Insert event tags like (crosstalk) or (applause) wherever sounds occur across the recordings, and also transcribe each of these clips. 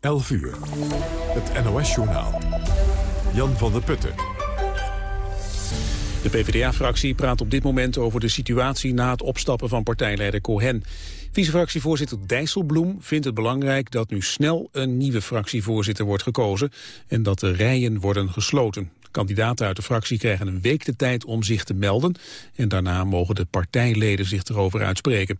11 uur. Het NOS-journaal. Jan van der Putten. De PvdA-fractie praat op dit moment over de situatie na het opstappen van partijleider Cohen. Vicefractievoorzitter Dijsselbloem vindt het belangrijk dat nu snel een nieuwe fractievoorzitter wordt gekozen en dat de rijen worden gesloten. Kandidaten uit de fractie krijgen een week de tijd om zich te melden en daarna mogen de partijleden zich erover uitspreken.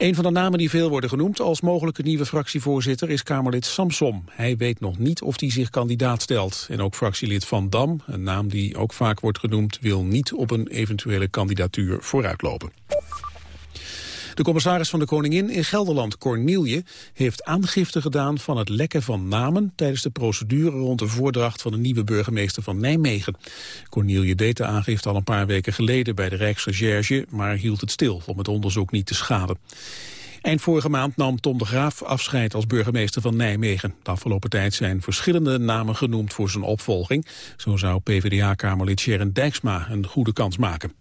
Een van de namen die veel worden genoemd als mogelijke nieuwe fractievoorzitter is Kamerlid Samsom. Hij weet nog niet of hij zich kandidaat stelt. En ook fractielid Van Dam, een naam die ook vaak wordt genoemd, wil niet op een eventuele kandidatuur vooruitlopen. De commissaris van de Koningin in Gelderland, Cornelie, heeft aangifte gedaan van het lekken van namen tijdens de procedure rond de voordracht van de nieuwe burgemeester van Nijmegen. Cornelie deed de aangifte al een paar weken geleden bij de Rijksrecherche, maar hield het stil om het onderzoek niet te schaden. Eind vorige maand nam Tom de Graaf afscheid als burgemeester van Nijmegen. De afgelopen tijd zijn verschillende namen genoemd voor zijn opvolging. Zo zou PvdA-kamerlid Sharon Dijksma een goede kans maken.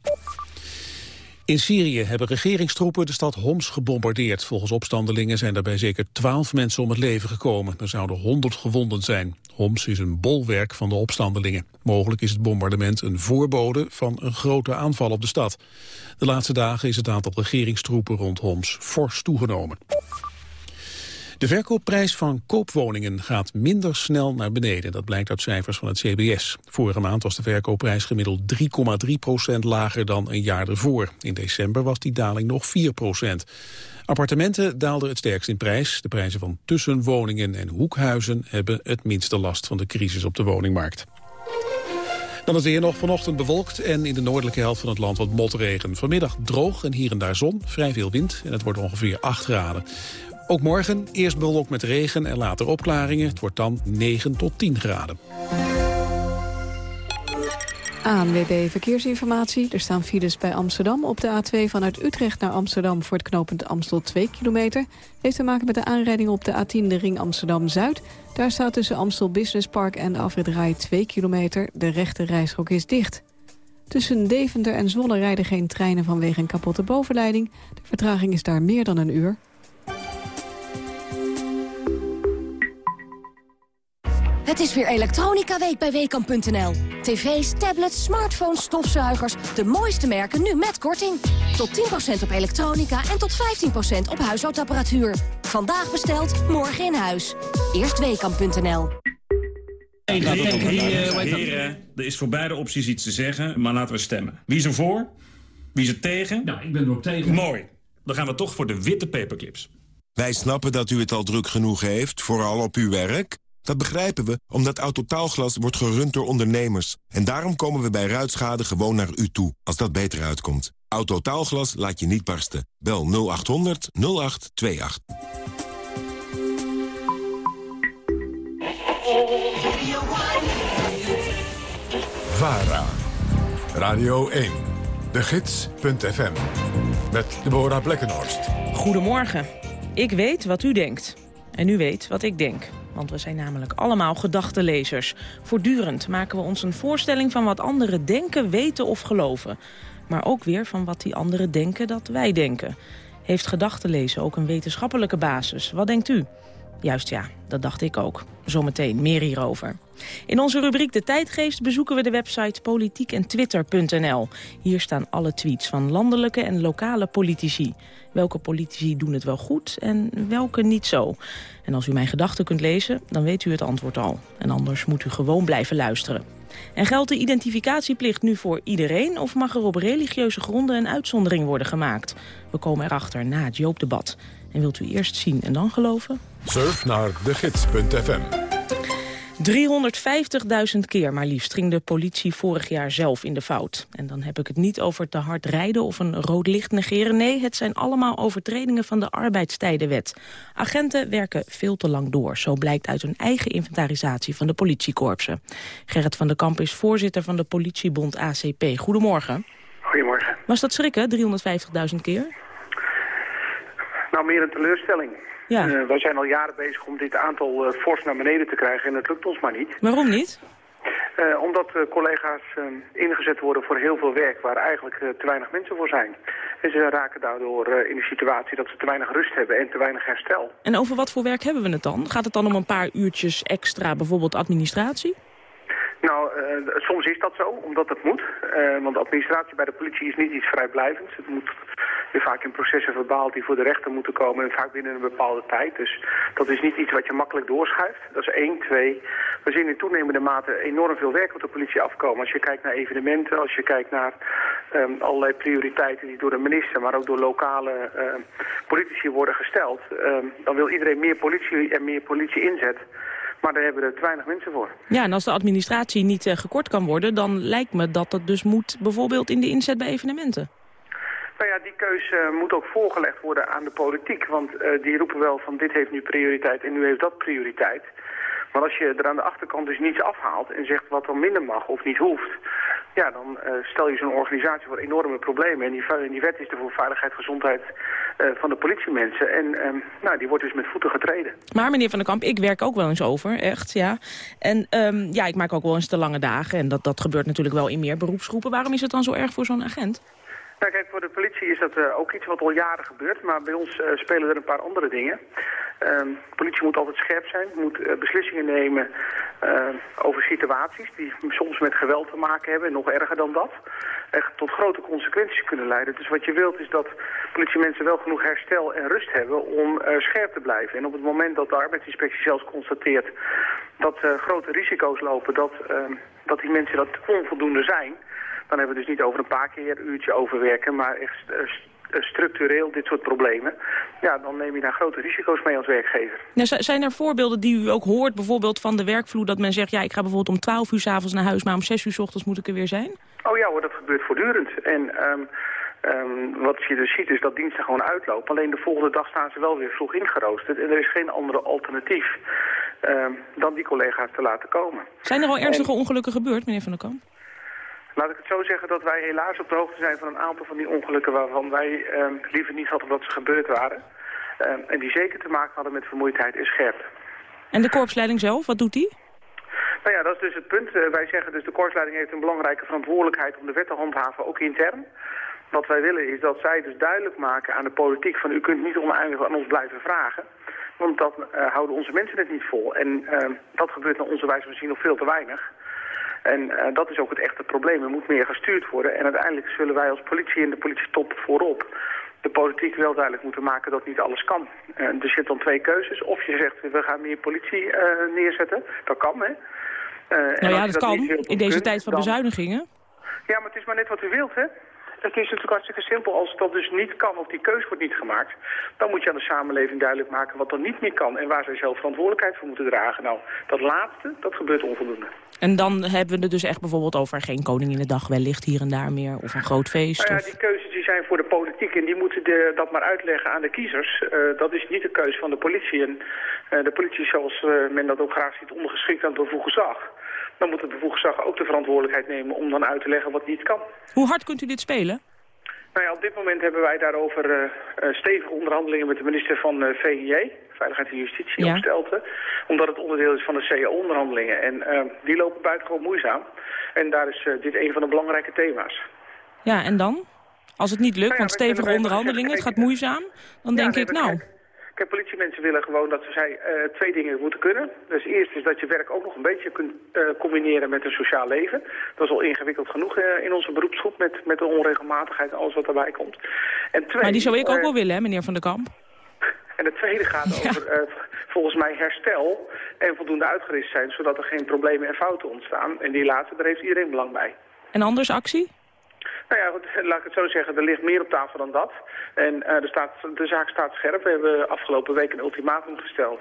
In Syrië hebben regeringstroepen de stad Homs gebombardeerd. Volgens opstandelingen zijn daarbij zeker twaalf mensen om het leven gekomen. Er zouden honderd gewonden zijn. Homs is een bolwerk van de opstandelingen. Mogelijk is het bombardement een voorbode van een grote aanval op de stad. De laatste dagen is het aantal regeringstroepen rond Homs fors toegenomen. De verkoopprijs van koopwoningen gaat minder snel naar beneden. Dat blijkt uit cijfers van het CBS. Vorige maand was de verkoopprijs gemiddeld 3,3 procent lager dan een jaar ervoor. In december was die daling nog 4 procent. Appartementen daalden het sterkst in prijs. De prijzen van tussenwoningen en hoekhuizen hebben het minste last van de crisis op de woningmarkt. Dan het weer nog vanochtend bewolkt en in de noordelijke helft van het land wat motregen. Vanmiddag droog en hier en daar zon, vrij veel wind en het wordt ongeveer 8 graden. Ook morgen eerst bewolkt met regen en later opklaringen. Het wordt dan 9 tot 10 graden. ANWB Verkeersinformatie. Er staan files bij Amsterdam op de A2 vanuit Utrecht naar Amsterdam... voor het knooppunt Amstel 2 kilometer. Heeft te maken met de aanrijding op de A10 de ring Amsterdam-Zuid. Daar staat tussen Amstel Business Park en de afrit 2 kilometer. De rechte reisrook is dicht. Tussen Deventer en Zwolle rijden geen treinen vanwege een kapotte bovenleiding. De vertraging is daar meer dan een uur. Het is weer Elektronica Week bij Weekamp.nl. TV's, tablets, smartphones, stofzuigers. De mooiste merken nu met korting. Tot 10% op elektronica en tot 15% op huishoudapparatuur. Vandaag besteld, morgen in huis. Eerst Weekamp.nl. Heren, er is voor beide opties iets te zeggen, maar laten we stemmen. Wie is er voor? Wie is er tegen? Nou, ik ben er op tegen. Mooi. Dan gaan we toch voor de witte paperclips. Wij snappen dat u het al druk genoeg heeft, vooral op uw werk... Dat begrijpen we, omdat Autotaalglas wordt gerund door ondernemers. En daarom komen we bij ruitschade gewoon naar u toe, als dat beter uitkomt. Autotaalglas laat je niet barsten. Bel 0800 0828. VARA. Radio 1. De Gids.fm. Met Deborah Blekkenhorst. Goedemorgen. Ik weet wat u denkt. En u weet wat ik denk. Want we zijn namelijk allemaal gedachtenlezers. Voortdurend maken we ons een voorstelling van wat anderen denken, weten of geloven. Maar ook weer van wat die anderen denken dat wij denken. Heeft gedachtenlezen ook een wetenschappelijke basis? Wat denkt u? Juist ja, dat dacht ik ook. Zometeen meer hierover. In onze rubriek De Tijdgeest bezoeken we de website politiekentwitter.nl. Hier staan alle tweets van landelijke en lokale politici. Welke politici doen het wel goed en welke niet zo? En als u mijn gedachten kunt lezen, dan weet u het antwoord al. En anders moet u gewoon blijven luisteren. En geldt de identificatieplicht nu voor iedereen... of mag er op religieuze gronden een uitzondering worden gemaakt? We komen erachter na het Joopdebat. En wilt u eerst zien en dan geloven? Surf naar degids.fm. 350.000 keer maar liefst ging de politie vorig jaar zelf in de fout. En dan heb ik het niet over te hard rijden of een rood licht negeren. Nee, het zijn allemaal overtredingen van de arbeidstijdenwet. Agenten werken veel te lang door. Zo blijkt uit hun eigen inventarisatie van de politiekorpsen. Gerrit van der Kamp is voorzitter van de politiebond ACP. Goedemorgen. Goedemorgen. Was dat schrikken, 350.000 keer? Nou, meer een teleurstelling. Ja. Uh, wij zijn al jaren bezig om dit aantal uh, fors naar beneden te krijgen en het lukt ons maar niet. Waarom niet? Uh, omdat collega's ingezet worden voor heel veel werk waar eigenlijk te weinig mensen voor zijn. En ze raken daardoor in de situatie dat ze te weinig rust hebben en te weinig herstel. En over wat voor werk hebben we het dan? Gaat het dan om een paar uurtjes extra, bijvoorbeeld administratie? Nou, uh, soms is dat zo, omdat het moet. Uh, want administratie bij de politie is niet iets vrijblijvends. Het moet weer vaak in processen verbaald die voor de rechter moeten komen... en vaak binnen een bepaalde tijd. Dus dat is niet iets wat je makkelijk doorschuift. Dat is één. Twee, we zien in toenemende mate enorm veel werk op de politie afkomen. Als je kijkt naar evenementen, als je kijkt naar um, allerlei prioriteiten... die door de minister, maar ook door lokale uh, politici worden gesteld... Um, dan wil iedereen meer politie en meer politie inzet... Maar daar hebben we er te weinig mensen voor. Ja, en als de administratie niet uh, gekort kan worden... dan lijkt me dat dat dus moet bijvoorbeeld in de inzet bij evenementen. Nou ja, die keuze moet ook voorgelegd worden aan de politiek. Want uh, die roepen wel van dit heeft nu prioriteit en nu heeft dat prioriteit. Maar als je er aan de achterkant dus niets afhaalt en zegt wat er minder mag of niet hoeft... ja, dan uh, stel je zo'n organisatie voor enorme problemen. En die, die wet is er voor veiligheid, gezondheid uh, van de politiemensen. En um, nou, die wordt dus met voeten getreden. Maar meneer Van der Kamp, ik werk ook wel eens over, echt, ja. En um, ja, ik maak ook wel eens te lange dagen. En dat, dat gebeurt natuurlijk wel in meer beroepsgroepen. Waarom is het dan zo erg voor zo'n agent? Nou kijk, voor de politie is dat uh, ook iets wat al jaren gebeurt, maar bij ons uh, spelen er een paar andere dingen. Uh, politie moet altijd scherp zijn, moet uh, beslissingen nemen over situaties die soms met geweld te maken hebben en nog erger dan dat. Echt tot grote consequenties kunnen leiden. Dus wat je wilt is dat politiemensen wel genoeg herstel en rust hebben om scherp te blijven. En op het moment dat de arbeidsinspectie zelfs constateert dat grote risico's lopen, dat, ehm, dat die mensen dat onvoldoende zijn dan hebben we dus niet over een paar keer een uurtje overwerken, maar echt structureel dit soort problemen. Ja, dan neem je daar grote risico's mee als werkgever. Nou, zijn er voorbeelden die u ook hoort, bijvoorbeeld van de werkvloer, dat men zegt, ja, ik ga bijvoorbeeld om 12 uur s'avonds naar huis, maar om 6 uur s ochtends moet ik er weer zijn? Oh ja hoor, dat gebeurt voortdurend. En um, um, wat je dus ziet is dat diensten gewoon uitlopen. Alleen de volgende dag staan ze wel weer vroeg ingeroosterd en er is geen andere alternatief um, dan die collega's te laten komen. Zijn er al ernstige en... ongelukken gebeurd, meneer Van der Kamp? Laat ik het zo zeggen dat wij helaas op de hoogte zijn van een aantal van die ongelukken waarvan wij eh, liever niet hadden dat ze gebeurd waren. Uh, en die zeker te maken hadden met vermoeidheid en scherp. En de korpsleiding zelf, wat doet die? Nou ja, dat is dus het punt. Uh, wij zeggen dus de korpsleiding heeft een belangrijke verantwoordelijkheid om de wet te handhaven, ook intern. Wat wij willen is dat zij dus duidelijk maken aan de politiek van u kunt niet oneindig aan ons blijven vragen. Want dan uh, houden onze mensen het niet vol. En uh, dat gebeurt naar onze wijze van zien nog veel te weinig. En uh, dat is ook het echte probleem. Er moet meer gestuurd worden. En uiteindelijk zullen wij als politie en de politietop voorop de politiek wel duidelijk moeten maken dat niet alles kan. Uh, er zitten dan twee keuzes. Of je zegt, we gaan meer politie uh, neerzetten. Dat kan, hè. nou ja, dat, dat kan. In deze kunt, tijd van dan... bezuinigingen. Ja, maar het is maar net wat u wilt, hè. Het is natuurlijk hartstikke simpel. Als dat dus niet kan of die keus wordt niet gemaakt... dan moet je aan de samenleving duidelijk maken wat er niet meer kan... en waar zij zelf verantwoordelijkheid voor moeten dragen. Nou, dat laatste, dat gebeurt onvoldoende. En dan hebben we het dus echt bijvoorbeeld over geen koning in de dag wellicht hier en daar meer... of een groot feest? Nou ja, of... die keuzes die zijn voor de politiek en die moeten de, dat maar uitleggen aan de kiezers. Uh, dat is niet de keus van de politie. En uh, de politie, zoals uh, men dat ook graag ziet, ondergeschikt aan het gezag dan moet het bevoegd gezag ook de verantwoordelijkheid nemen om dan uit te leggen wat niet kan. Hoe hard kunt u dit spelen? Nou ja, op dit moment hebben wij daarover uh, uh, stevige onderhandelingen met de minister van uh, VIJ, Veiligheid en Justitie, ja. Omdat het onderdeel is van de CAO-onderhandelingen. En die lopen buitengewoon moeizaam. En daar is dit een van de belangrijke thema's. Ja, en dan? Als het niet lukt, nou ja, want stevige onderhandelingen, het gaat (laughs) moeizaam, dan ja, denk ik, nou... Kijk, politiemensen willen gewoon dat zij uh, twee dingen moeten kunnen. Dus eerst is dat je werk ook nog een beetje kunt uh, combineren met een sociaal leven. Dat is al ingewikkeld genoeg uh, in onze beroepsgroep met, met de onregelmatigheid en alles wat daarbij komt. En twee, maar die zou ik ook wel willen, hè, meneer Van der Kamp? En het tweede gaat (laughs) ja. over volgens mij herstel en voldoende uitgerust zijn... zodat er geen problemen en fouten ontstaan. En die laatste, daar heeft iedereen belang bij. En anders actie? Nou ja, goed, laat ik het zo zeggen, er ligt meer op tafel dan dat. En uh, de, staat, de zaak staat scherp. We hebben afgelopen week een ultimatum gesteld.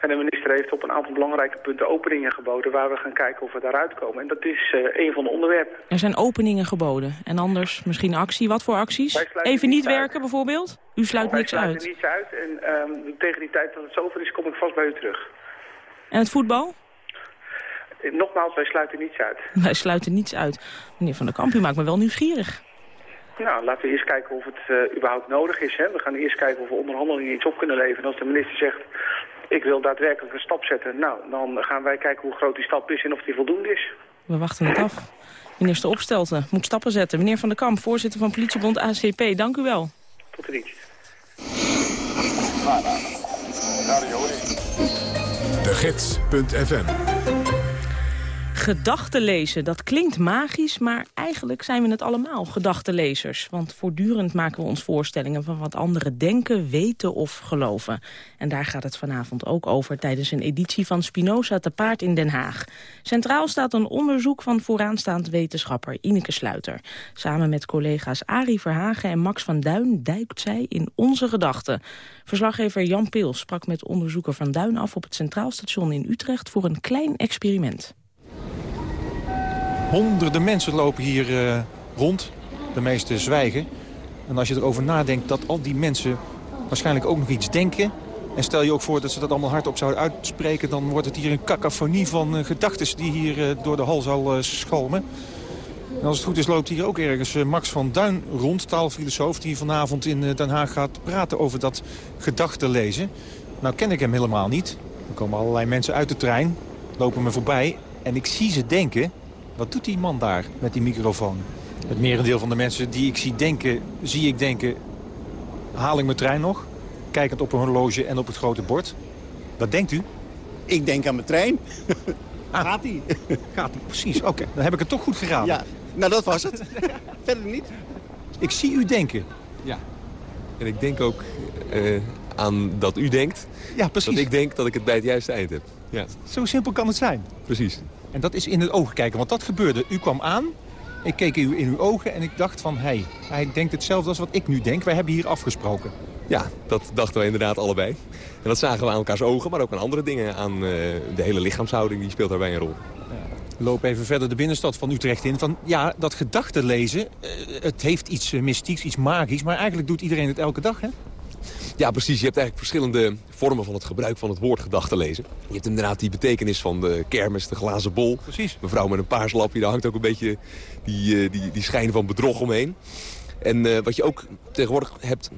En de minister heeft op een aantal belangrijke punten openingen geboden... waar we gaan kijken of we daaruit komen. En dat is uh, een van de onderwerpen. Er zijn openingen geboden. En anders misschien actie. Wat voor acties? Even niet werken uit. bijvoorbeeld? U sluit niks uit? Wij sluiten niets uit. En um, tegen die tijd dat het zover is, kom ik vast bij u terug. En het voetbal? Nogmaals, wij sluiten niets uit. (laughs) Wij sluiten niets uit. Meneer Van der Kamp, u maakt me wel nieuwsgierig. Nou, laten we eerst kijken of het uh, überhaupt nodig is. Hè. We gaan eerst kijken of we onderhandelingen iets op kunnen leveren. En als de minister zegt, ik wil daadwerkelijk een stap zetten... nou, dan gaan wij kijken hoe groot die stap is en of die voldoende is. we wachten het af. Minister Opstelten moet stappen zetten. Meneer Van der Kamp, voorzitter van politiebond ACP, dank u wel. Tot ziens. De Gids.fm Gedachten lezen, dat klinkt magisch, maar eigenlijk zijn we het allemaal, gedachtenlezers. Want voortdurend maken we ons voorstellingen van wat anderen denken, weten of geloven. En daar gaat het vanavond ook over tijdens een editie van Spinoza te paard in Den Haag. Centraal staat een onderzoek van vooraanstaand wetenschapper Ineke Sluiter. Samen met collega's Arie Verhagen en Max van Duin duikt zij in onze gedachten. Verslaggever Jan Peel sprak met onderzoeker Van Duin af op het Centraal Station in Utrecht voor een klein experiment. Honderden mensen lopen hier uh, rond. De meeste zwijgen. En als je erover nadenkt dat al die mensen waarschijnlijk ook nog iets denken... en stel je ook voor dat ze dat allemaal hardop zouden uitspreken... dan wordt het hier een cacophonie van uh, gedachten die hier uh, door de hal zal schalmen. En als het goed is loopt hier ook ergens Max van Duin rond, taalfilosoof... die vanavond in Den Haag gaat praten over dat gedachten lezen. Nou ken ik hem helemaal niet. Er komen allerlei mensen uit de trein, lopen me voorbij... en ik zie ze denken wat doet die man daar met die microfoon? Het merendeel van de mensen die ik zie denken, zie ik denken... haal ik mijn trein nog? Kijkend op een horloge en op het grote bord. Wat denkt u? Ik denk aan mijn trein. (laughs) Ah. Gaat hij? (laughs) Gaat hij, precies. Oké, dan heb ik het toch goed geraden. Ja, nou dat was het. (laughs) Verder niet. Ik zie u denken. Ja. En ik denk ook uh, aan dat u denkt. Ja, precies. Dat ik denk dat ik het bij het juiste eind heb. Ja. Zo simpel kan het zijn. Precies. En dat is in het ogen kijken, want dat gebeurde. U kwam aan, ik keek u in uw ogen en ik dacht van... hé, hey, hij denkt hetzelfde als wat ik nu denk. Wij hebben hier afgesproken. Ja, dat dachten we inderdaad allebei. En dat zagen we aan elkaars ogen, maar ook aan andere dingen. Aan uh, de hele lichaamshouding, die speelt daarbij een rol. Lopen even verder de binnenstad van Utrecht in. Van, ja, dat gedachten lezen, uh, het heeft iets uh, mystieks, iets magisch... maar eigenlijk doet iedereen het elke dag, hè? Ja, precies. Je hebt eigenlijk verschillende vormen van het gebruik van het woord gedachten lezen. Je hebt inderdaad die betekenis van de kermis, de glazen bol. Precies. Mevrouw met een paars lapje, daar hangt ook een beetje die, die, die schijn van bedrog omheen. En uh, wat je ook tegenwoordig hebt,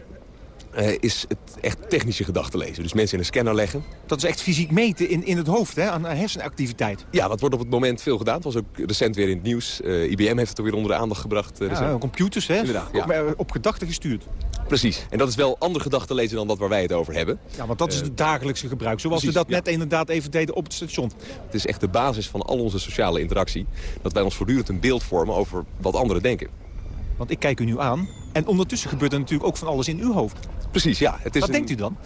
uh, is het echt technische gedachten lezen. Dus mensen in een scanner leggen. Dat is echt fysiek meten in, in het hoofd, hè, aan hersenactiviteit. Ja, dat wordt op het moment veel gedaan. Het was ook recent weer in het nieuws. Uh, IBM heeft het ook weer onder de aandacht gebracht. Uh, ja, computers, hè? Inderdaad, ja. op, op gedachten gestuurd. Precies. En dat is wel ander gedachten lezen dan dat waar wij het over hebben. Ja, want dat is het dagelijkse gebruik. Zoals precies, we dat ja. net inderdaad even deden op het station. Het is echt de basis van al onze sociale interactie. Dat wij ons voortdurend een beeld vormen over wat anderen denken. Want ik kijk u nu aan. En ondertussen gebeurt er natuurlijk ook van alles in uw hoofd. Precies, ja. Het is Wat een... denkt u dan?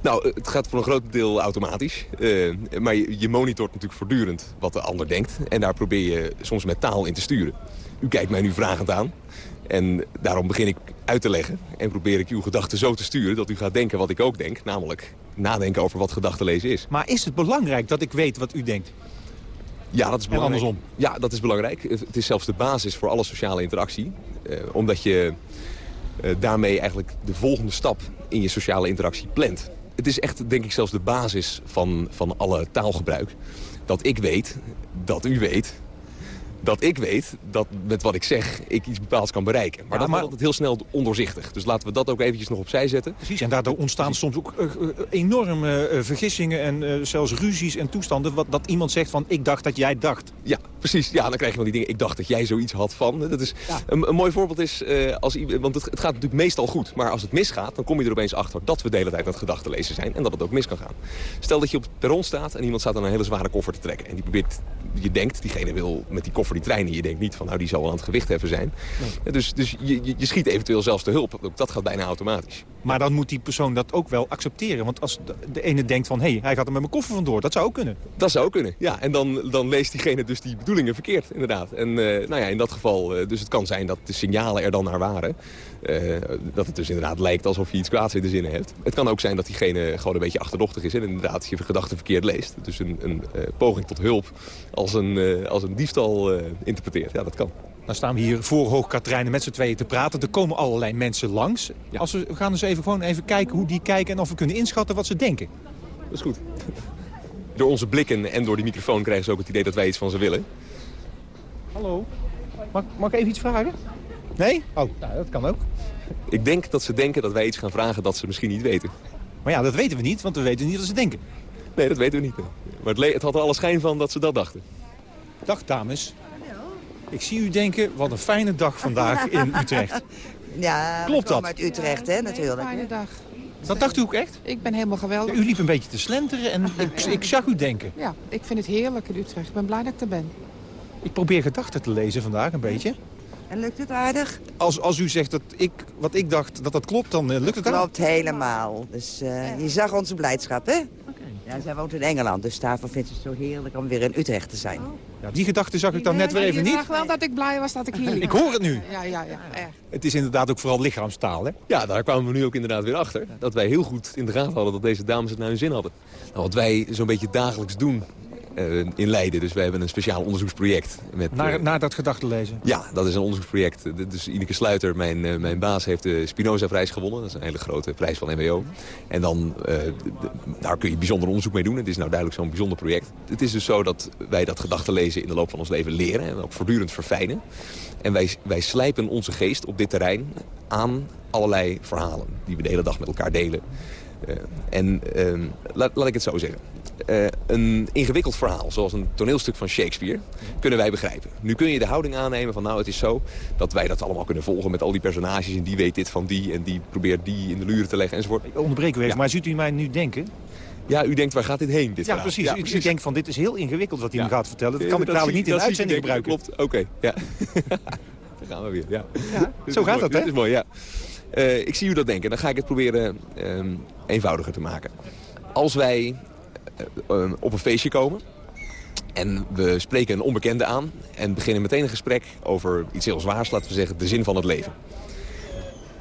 Nou, het gaat voor een groot deel automatisch. Uh, maar je, je, monitort natuurlijk voortdurend wat de ander denkt. En daar probeer je soms met taal in te sturen. U kijkt mij nu vragend aan. En daarom begin ik uit te leggen. En probeer ik uw gedachten zo te sturen dat u gaat denken wat ik ook denk. Namelijk nadenken over wat gedachten lezen is. Maar is het belangrijk dat ik weet wat u denkt? Ja, dat is En andersom? Ja, dat is belangrijk. Het is zelfs de basis voor alle sociale interactie. Uh, omdat je uh, daarmee eigenlijk de volgende stap in je sociale interactie plant. Het is echt, denk ik, zelfs de basis van, van alle taalgebruik. Dat ik weet, dat u weet, dat ik weet dat met wat ik zeg ik iets bepaalds kan bereiken. Maar Ja, dat maar- wordt altijd heel snel ondoorzichtig. Dus laten we dat ook eventjes nog opzij zetten. Precies, en daardoor ontstaan soms ook eh, eh, enorme eh, vergissingen en zelfs ruzies en toestanden. Wat, dat iemand zegt van, ik dacht dat jij dacht. Ja, precies. Ja, dan krijg je van die dingen. Ik dacht dat jij zoiets had van. Dat is, een, een mooi voorbeeld is, eh, als, want het, het gaat natuurlijk meestal goed. Maar als het misgaat, dan kom je er opeens achter dat we de hele tijd aan het gedachten lezen zijn. En dat het ook mis kan gaan. Stel dat je op het perron staat en iemand staat aan een hele zware koffer te trekken. En die probeert, je denkt, diegene wil met die koffer die trein in. Je denkt niet van, nou die zal wel aan het gewicht heffen zijn. Dus, dus je, je, je schiet eventueel zelfs te hulp. Ook Dat gaat bijna automatisch. Maar dan moet die persoon dat ook wel accepteren. Want als de, de ene denkt van, hé, hey, hij gaat er met mijn koffer vandoor. Dat zou ook kunnen. Dat zou ook kunnen, ja. En dan, dan leest diegene dus die bedoelingen verkeerd, inderdaad. En eh, nou ja, in dat geval, eh, dus het kan zijn dat de signalen er dan naar waren. Eh, dat het dus inderdaad lijkt alsof je iets kwaads in de zinnen hebt. Het kan ook zijn dat diegene gewoon een beetje achterdochtig is... en inderdaad je gedachten verkeerd leest. Dus een, een poging tot hulp als een, als een diefstal interpreteert. Ja, dat kan. Dan staan we hier voor Hoogkaterijnen met z'n tweeën te praten. Er komen allerlei mensen langs. Als we, we gaan dus even, gewoon even kijken hoe die kijken... en of we kunnen inschatten wat ze denken. Dat is goed. (laughs) Door onze blikken en door die microfoon krijgen ze ook het idee dat wij iets van ze willen. Hallo, mag, mag ik even iets vragen? Nee? Oh, nou, dat kan ook. Ik denk dat ze denken dat wij iets gaan vragen dat ze misschien niet weten. Maar ja, dat weten we niet, want we weten niet wat ze denken. Nee, dat weten we niet. Maar het, het had er alle schijn van dat ze dat dachten. Dag dames, Ik zie u denken, wat een fijne dag vandaag (laughs) in Utrecht. Ja, Klopt dat? uit Utrecht, hè, natuurlijk. Fijne dag. Dat dacht u ook echt? Ik ben helemaal geweldig. U liep een beetje te slenteren en ik, ik zag u denken. Ja, ik vind het heerlijk in Utrecht. Ik ben blij dat ik er ben. Ik probeer gedachten te lezen vandaag een beetje. En lukt het aardig? Als, als u zegt dat ik, wat ik dacht, dat dat klopt, dan eh, lukt het aardig. Klopt helemaal. Dus eh, je zag onze blijdschap, hè? Ja, zij woont in Engeland, dus daarvoor vindt ze het zo heerlijk om weer in Utrecht te zijn. Ja, die gedachte zag ik dan net weer even Ik niet. zag wel dat ik blij was dat ik hier (laughs) liep. Ik hoor het nu. Ja, ja, ja. Echt. Het is inderdaad ook vooral lichaamstaal, hè? Ja, daar kwamen we nu ook inderdaad weer achter. Dat wij heel goed in de gaten hadden dat deze dames het naar hun zin hadden. Nou, wat wij zo'n beetje dagelijks doen eh, in Leiden. Dus wij hebben een speciaal onderzoeksproject. Met, Naar, eh, naar dat gedachte lezen. ja, dat is een onderzoeksproject. De- Dus Ineke Sluiter, mijn, eh, mijn baas, heeft de Spinoza-prijs gewonnen. Dat is een hele grote prijs van MWO. En dan, eh, daar kun je bijzonder onderzoek mee doen. Het is nou duidelijk zo'n bijzonder project. Het is dus zo dat wij dat gedachtenlezen in de loop van ons leven leren. En ook voortdurend verfijnen. En wij, wij slijpen onze geest op dit terrein aan allerlei verhalen. Die we de hele dag met elkaar delen. Eh, en ehm, laat, laat ik het zo zeggen. Eh, een ingewikkeld verhaal, zoals een toneelstuk van Shakespeare, kunnen wij begrijpen. Nu kun je de houding aannemen van nou het is zo dat wij dat allemaal kunnen volgen met al die personages en die weet dit van die en die probeert die in de luren te leggen enzovoort. Ik onderbreek u even, Ja. maar ziet u mij nu denken? Ja, u denkt waar gaat dit heen? Dit Ja, verhaal? precies. Ik denk van dit is heel ingewikkeld wat hij Ja. me gaat vertellen. Dat Ja, kan ik dadelijk zie- niet in de uitzending gebruiken. Klopt, oké. Ja. (laughs) Daar gaan we weer, ja. Zo gaat mooi, dat, hè? Dit is mooi, ja. Eh, ik zie u dat denken. Dan ga ik het proberen ehm, eenvoudiger te maken. Als wij eh, eh, op een feestje komen en we spreken een onbekende aan... en beginnen meteen een gesprek over iets heel zwaars, laten we zeggen, de zin van het leven.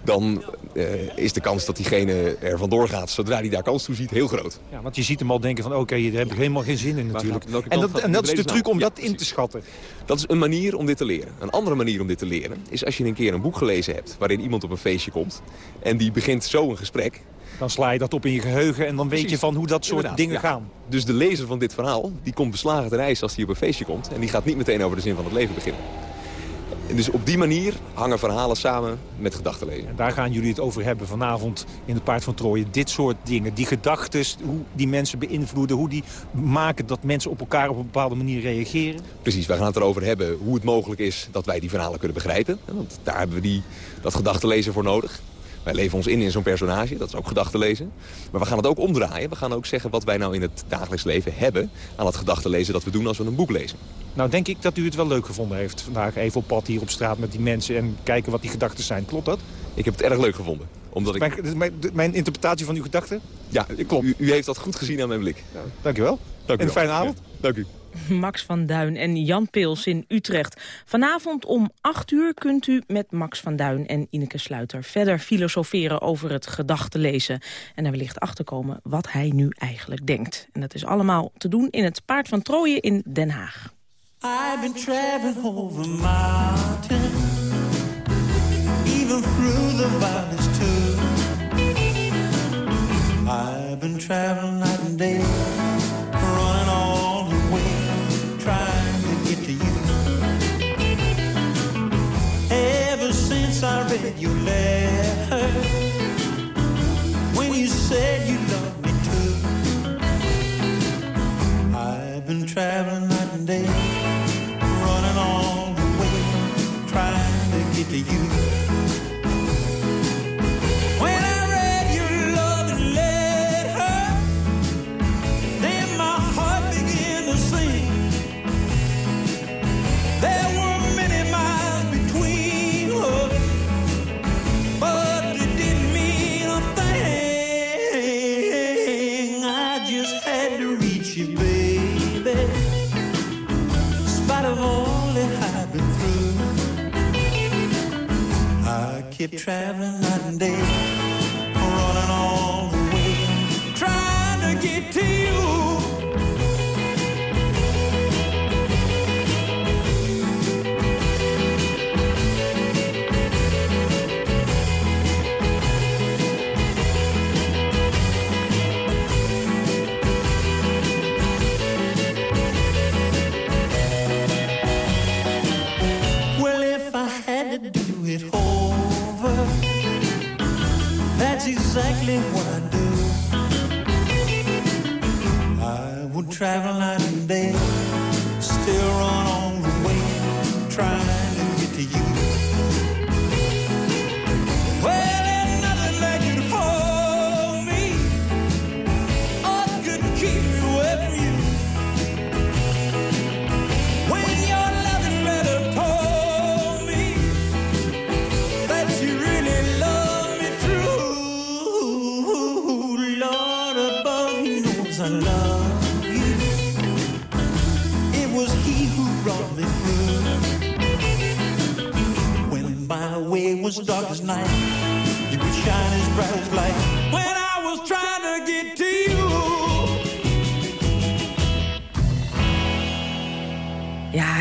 Dan eh, is de kans dat diegene er vandoor gaat zodra hij daar kans toe ziet heel groot. Ja, want je ziet hem al denken van oké, daar heb ik helemaal geen zin in natuurlijk. En dat, en dat is de truc nou? om Ja, dat in te schatten. Dat is een manier om dit te leren. Een andere manier om dit te leren is als je een keer een boek gelezen hebt... waarin iemand op een feestje komt en die begint zo een gesprek... Dan sla je dat op in je geheugen en dan weet je van hoe dat soort Inderdaad, dingen ja. gaan. Dus de lezer van dit verhaal, die komt beslagen te reis als hij op een feestje komt... en die gaat niet meteen over de zin van het leven beginnen. En dus op die manier hangen verhalen samen met gedachtenlezen. En daar gaan jullie het over hebben vanavond in het Paard van Trooien. Dit soort dingen, die gedachten, hoe die mensen beïnvloeden... hoe die maken dat mensen op elkaar op een bepaalde manier reageren. Precies, wij gaan het erover hebben hoe het mogelijk is dat wij die verhalen kunnen begrijpen. Want daar hebben we die, dat gedachtenlezen voor nodig. Wij leven ons in in zo'n personage, dat is ook gedachtenlezen. Maar we gaan het ook omdraaien. We gaan ook zeggen wat wij nou in het dagelijks leven hebben... aan het gedachtenlezen dat we doen als we een boek lezen. Nou denk ik dat u het wel leuk gevonden heeft vandaag. Even op pad hier op straat met die mensen en kijken wat die gedachten zijn. Klopt dat? Ik heb het erg leuk gevonden. Omdat ik... Mijn, mijn, mijn interpretatie van uw gedachten? Ja, klopt. U, u heeft dat goed gezien aan mijn blik. Dank u wel. Dank u en een fijne avond. Ja, dank u. Max van Duin en Jan Pils in Utrecht. Vanavond om 8 uur kunt u met Max van Duin en Ineke Sluiter... verder filosoferen over het gedachtenlezen. En er wellicht achterkomen wat hij nu eigenlijk denkt. En dat is allemaal te doen in het Paard van Trooien in Den Haag. I've been traveling over even through the valleys too. I've been traveling day, I read your letter, when you said you loved me too. I've been traveling night and day, traveling night and day,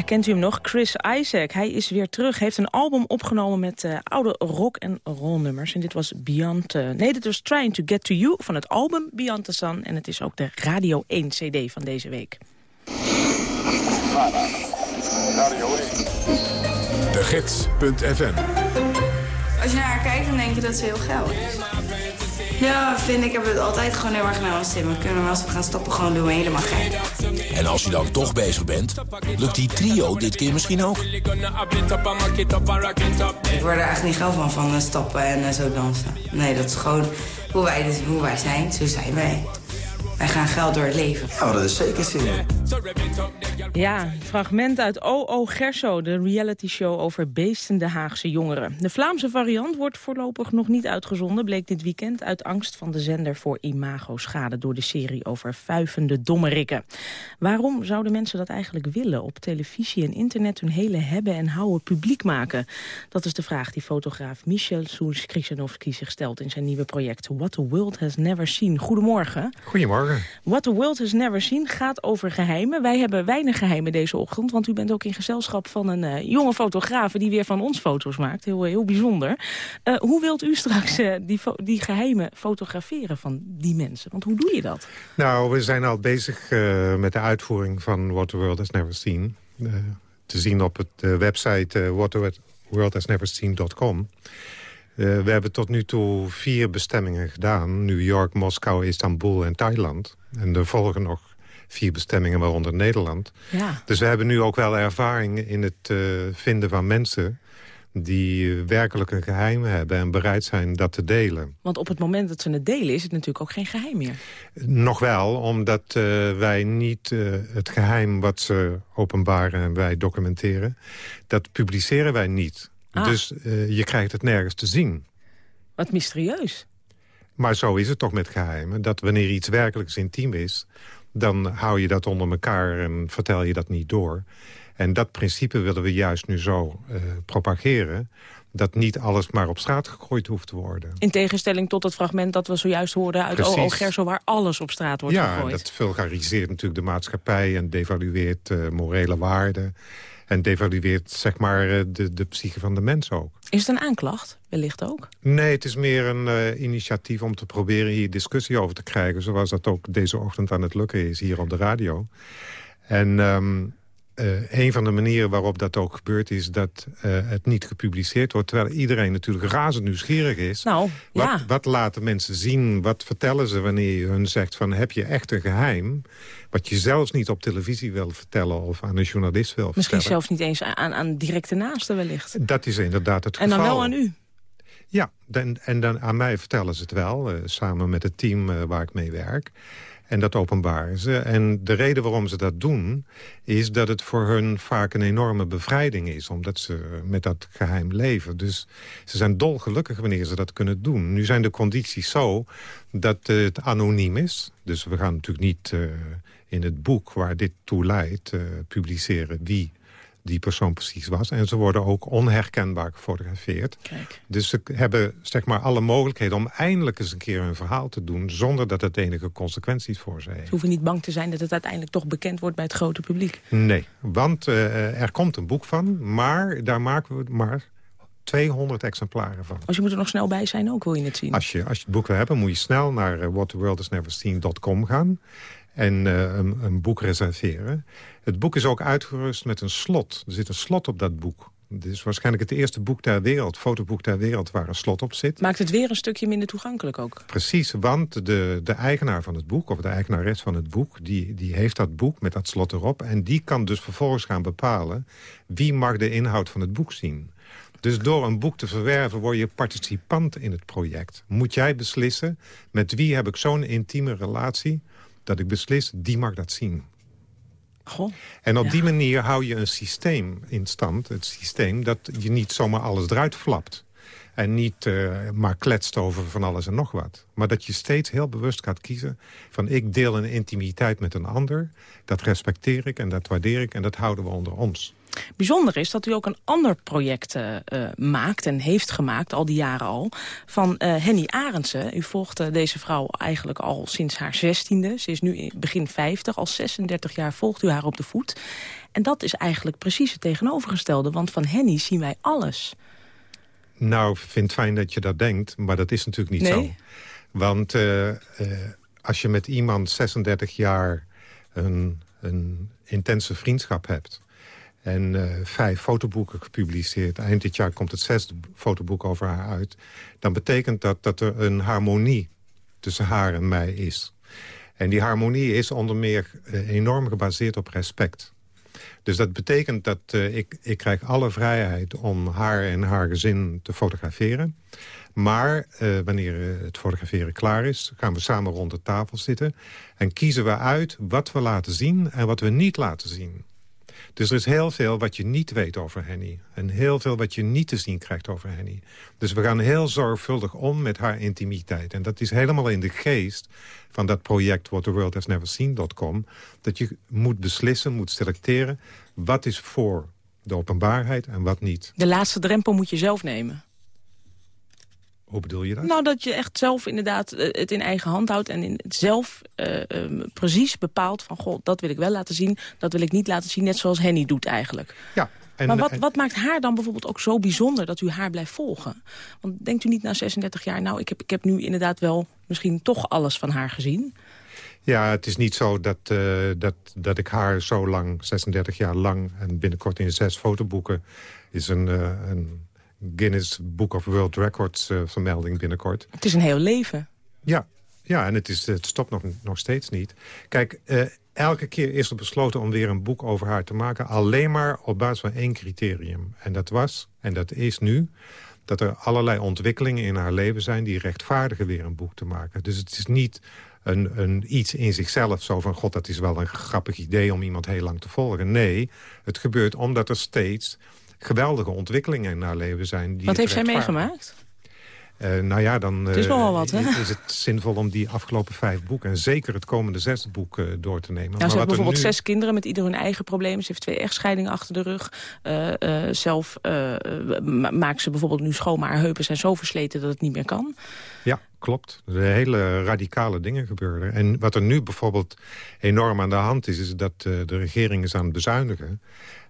kent u hem nog? Chris Isaac. Hij is weer terug. Heeft een album opgenomen met eh, oude rock- en roll-nummers. En dit was Beyond... eh, nee, dit was Trying to Get to You van het album Beyond the Sun. En het is ook de Radio 1 CD van deze week. De Gids.fm Als je naar haar kijkt, dan denk je dat ze heel geil is. Ja, vind ik. heb het altijd gewoon heel erg naar ons zin. We kunnen als we gaan stoppen gewoon doen we helemaal gek. En als je dan toch bezig bent, lukt die trio dit keer misschien ook. Ik word er echt niet geil van, van eh, stappen en eh, zo dansen. Nee, dat is gewoon hoe wij, dus, hoe wij zijn. Zo zijn wij. Wij gaan geld door het leven. Ja, dat is zeker zin Ja, fragment uit O.O. Gerso, de reality-show over beestende Haagse jongeren. De Vlaamse variant wordt voorlopig nog niet uitgezonden, bleek dit weekend... uit angst van de zender voor imago-schade door de serie over fuivende dommerikken. Waarom zouden mensen dat eigenlijk willen? Op televisie en internet hun hele hebben en houden publiek maken? Dat is de vraag die fotograaf Michel Soens-Krisanovski zich stelt... in zijn nieuwe project What the World Has Never Seen. Goedemorgen. Goedemorgen. What the World Has Never Seen gaat over geheimen. Wij hebben weinig geheimen deze ochtend, want u bent ook in gezelschap van een eh, jonge fotograaf die weer van ons foto's maakt. Heel, heel bijzonder. Eh, hoe wilt u straks eh, die, die geheimen fotograferen van die mensen? Want hoe doe je dat? Nou, we zijn al bezig met de uitvoering van What the World Has Never Seen. Te zien op het website whattheworldhasneverseen.com. Uh, we hebben tot nu toe vier bestemmingen gedaan. New York, Moskou, Istanbul en Thailand. En er volgen nog vier bestemmingen, waaronder Nederland. Ja. Dus we hebben nu ook wel ervaring in het uh, vinden van mensen die werkelijk een geheim hebben en bereid zijn dat te delen. Want op het moment dat ze het delen is het natuurlijk ook geen geheim meer. Nog wel, omdat uh, wij niet uh, het geheim wat ze openbaren en wij documenteren... dat publiceren wij niet. Ah. Dus uh, je krijgt het nergens te zien. Wat mysterieus. Maar zo is het toch met geheimen. Dat wanneer iets werkelijk intiem is... dan hou je dat onder elkaar en vertel je dat niet door. En dat principe willen we juist nu zo uh, propageren dat niet alles maar op straat gegooid hoeft te worden. In tegenstelling tot het fragment dat we zojuist hoorden uit O.O. Gerso... waar alles op straat wordt ja, gegooid. Ja, dat vulgariseert natuurlijk de maatschappij... en devalueert uh, morele waarden. En devalueert zeg maar uh, de, de psyche van de mens ook. Is het een aanklacht? Wellicht ook? Nee, het is meer een uh, initiatief om te proberen hier discussie over te krijgen. Zoals dat ook deze ochtend aan het lukken is hier op de radio. En... Um, uh, een van de manieren waarop dat ook gebeurt is dat uh, het niet gepubliceerd wordt. Terwijl iedereen natuurlijk razend nieuwsgierig is. Nou, wat, ja. wat laten mensen zien? Wat vertellen ze wanneer je hun zegt van heb je echt een geheim? Wat je zelfs niet op televisie wil vertellen of aan een journalist wil Misschien vertellen. zelfs niet eens aan, aan directe naasten wellicht. Dat is inderdaad het en geval. En dan wel aan u? Ja, dan, en dan aan mij vertellen ze het wel. Uh, samen met het team waar ik mee werk. En dat openbaren ze. En de reden waarom ze dat doen... is dat het voor hun vaak een enorme bevrijding is. Omdat ze met dat geheim leven. Dus ze zijn dolgelukkig wanneer ze dat kunnen doen. Nu zijn de condities zo dat het anoniem is. Dus we gaan natuurlijk niet uh, in het boek waar dit toe leidt... Uh, publiceren wie die persoon precies was. En ze worden ook onherkenbaar gefotografeerd. Kijk. Dus ze hebben zeg maar alle mogelijkheden om eindelijk eens een keer hun verhaal te doen... zonder dat het enige consequenties voor ze heeft. Ze hoeven niet bang te zijn dat het uiteindelijk toch bekend wordt bij het grote publiek. Nee, want uh, er komt een boek van, maar daar maken we maar 200 exemplaren van. Als je moet er nog snel bij zijn ook, wil je het zien? Als je, als je het boek wil hebben, moet je snel naar uh, whattheworldhasneverseen.com gaan... en uh, een, een boek reserveren. Het boek is ook uitgerust met een slot. Er zit een slot op dat boek. Het is waarschijnlijk het eerste boek ter wereld, fotoboek ter wereld... waar een slot op zit. Maakt het weer een stukje minder toegankelijk ook? Precies, want de, de eigenaar van het boek, of de eigenares van het boek... Die, die heeft dat boek met dat slot erop. En die kan dus vervolgens gaan bepalen... wie mag de inhoud van het boek zien. Dus door een boek te verwerven word je participant in het project. Moet jij beslissen met wie heb ik zo'n intieme relatie... dat ik beslis, die mag dat zien. Goh, en op die manier hou je een systeem in stand. Het systeem dat je niet zomaar alles eruit flapt. En niet uh, maar kletst over van alles en nog wat. Maar dat je steeds heel bewust gaat kiezen van ik deel een intimiteit met een ander. Dat respecteer ik en dat waardeer ik en dat houden we onder ons. Bijzonder is dat u ook een ander project uh, maakt en heeft gemaakt, al die jaren al, van uh, Henny Arendsen. U volgt deze vrouw eigenlijk al sinds haar zestiende. Ze is nu begin 50, al 36 jaar volgt u haar op de voet. En dat is eigenlijk precies het tegenovergestelde, want van Henny zien wij alles. Nou, ik vind het fijn dat je dat denkt, maar dat is natuurlijk niet nee? zo. Want als je met iemand 36 jaar een, een intense vriendschap hebt en uh, vijf fotoboeken gepubliceerd. Eind dit jaar komt het zesde fotoboek over haar uit. Dan betekent dat dat er een harmonie tussen haar en mij is. En die harmonie is onder meer uh, enorm gebaseerd op respect. Dus dat betekent dat uh, ik, ik krijg alle vrijheid om haar en haar gezin te fotograferen. Maar wanneer het fotograferen klaar is, gaan we samen rond de tafel zitten... en kiezen we uit wat we laten zien en wat we niet laten zien. Dus er is heel veel wat je niet weet over Henny. En heel veel wat je niet te zien krijgt over Henny. Dus we gaan heel zorgvuldig om met haar intimiteit. En dat is helemaal in de geest van dat project whattheworldhasneverseen.com. Dat je moet beslissen, moet selecteren... wat is voor de openbaarheid en wat niet. De laatste drempel moet je zelf nemen. Hoe bedoel je dat? Nou, dat je echt zelf inderdaad het in eigen hand houdt... en in het zelf uh, um, precies bepaalt van... goh, dat wil ik wel laten zien, dat wil ik niet laten zien... net zoals Henny doet eigenlijk. Ja. En, maar wat, wat maakt haar dan bijvoorbeeld ook zo bijzonder dat u haar blijft volgen? Want denkt u niet na 36 jaar... nou, ik heb, ik heb nu inderdaad wel misschien toch alles van haar gezien... Ja, het is niet zo dat, uh, dat, dat ik haar zo lang, 36 jaar lang... en binnenkort in zes fotoboeken is een, uh, een Guinness Book of World Records uh, vermelding binnenkort. Het is een heel leven. Ja, ja en het, is, het stopt nog, nog steeds niet. Kijk, uh, elke keer is er besloten om weer een boek over haar te maken... alleen maar op basis van één criterium. En dat was, en dat is nu... dat er allerlei ontwikkelingen in haar leven zijn... die rechtvaardigen weer een boek te maken. Dus het is niet een, een iets in zichzelf zo van... god, dat is wel een grappig idee om iemand heel lang te volgen. Nee, het gebeurt omdat er steeds geweldige ontwikkelingen in haar leven zijn. Die wat heeft zij meegemaakt? Uh, nou ja, dan het is, wel wat, hè? is het zinvol om die afgelopen vijf boeken... en zeker het komende zesde boek uh, door te nemen. Nou, ze heeft bijvoorbeeld nu... zes kinderen met ieder hun eigen problemen. Ze heeft twee echtscheidingen achter de rug. Zelf maakt ze bijvoorbeeld nu schoon, maar haar heupen zijn zo versleten dat het niet meer kan. Ja, klopt. Er hele radicale dingen gebeuren. En wat er nu bijvoorbeeld enorm aan de hand is... is dat de regering is aan het bezuinigen.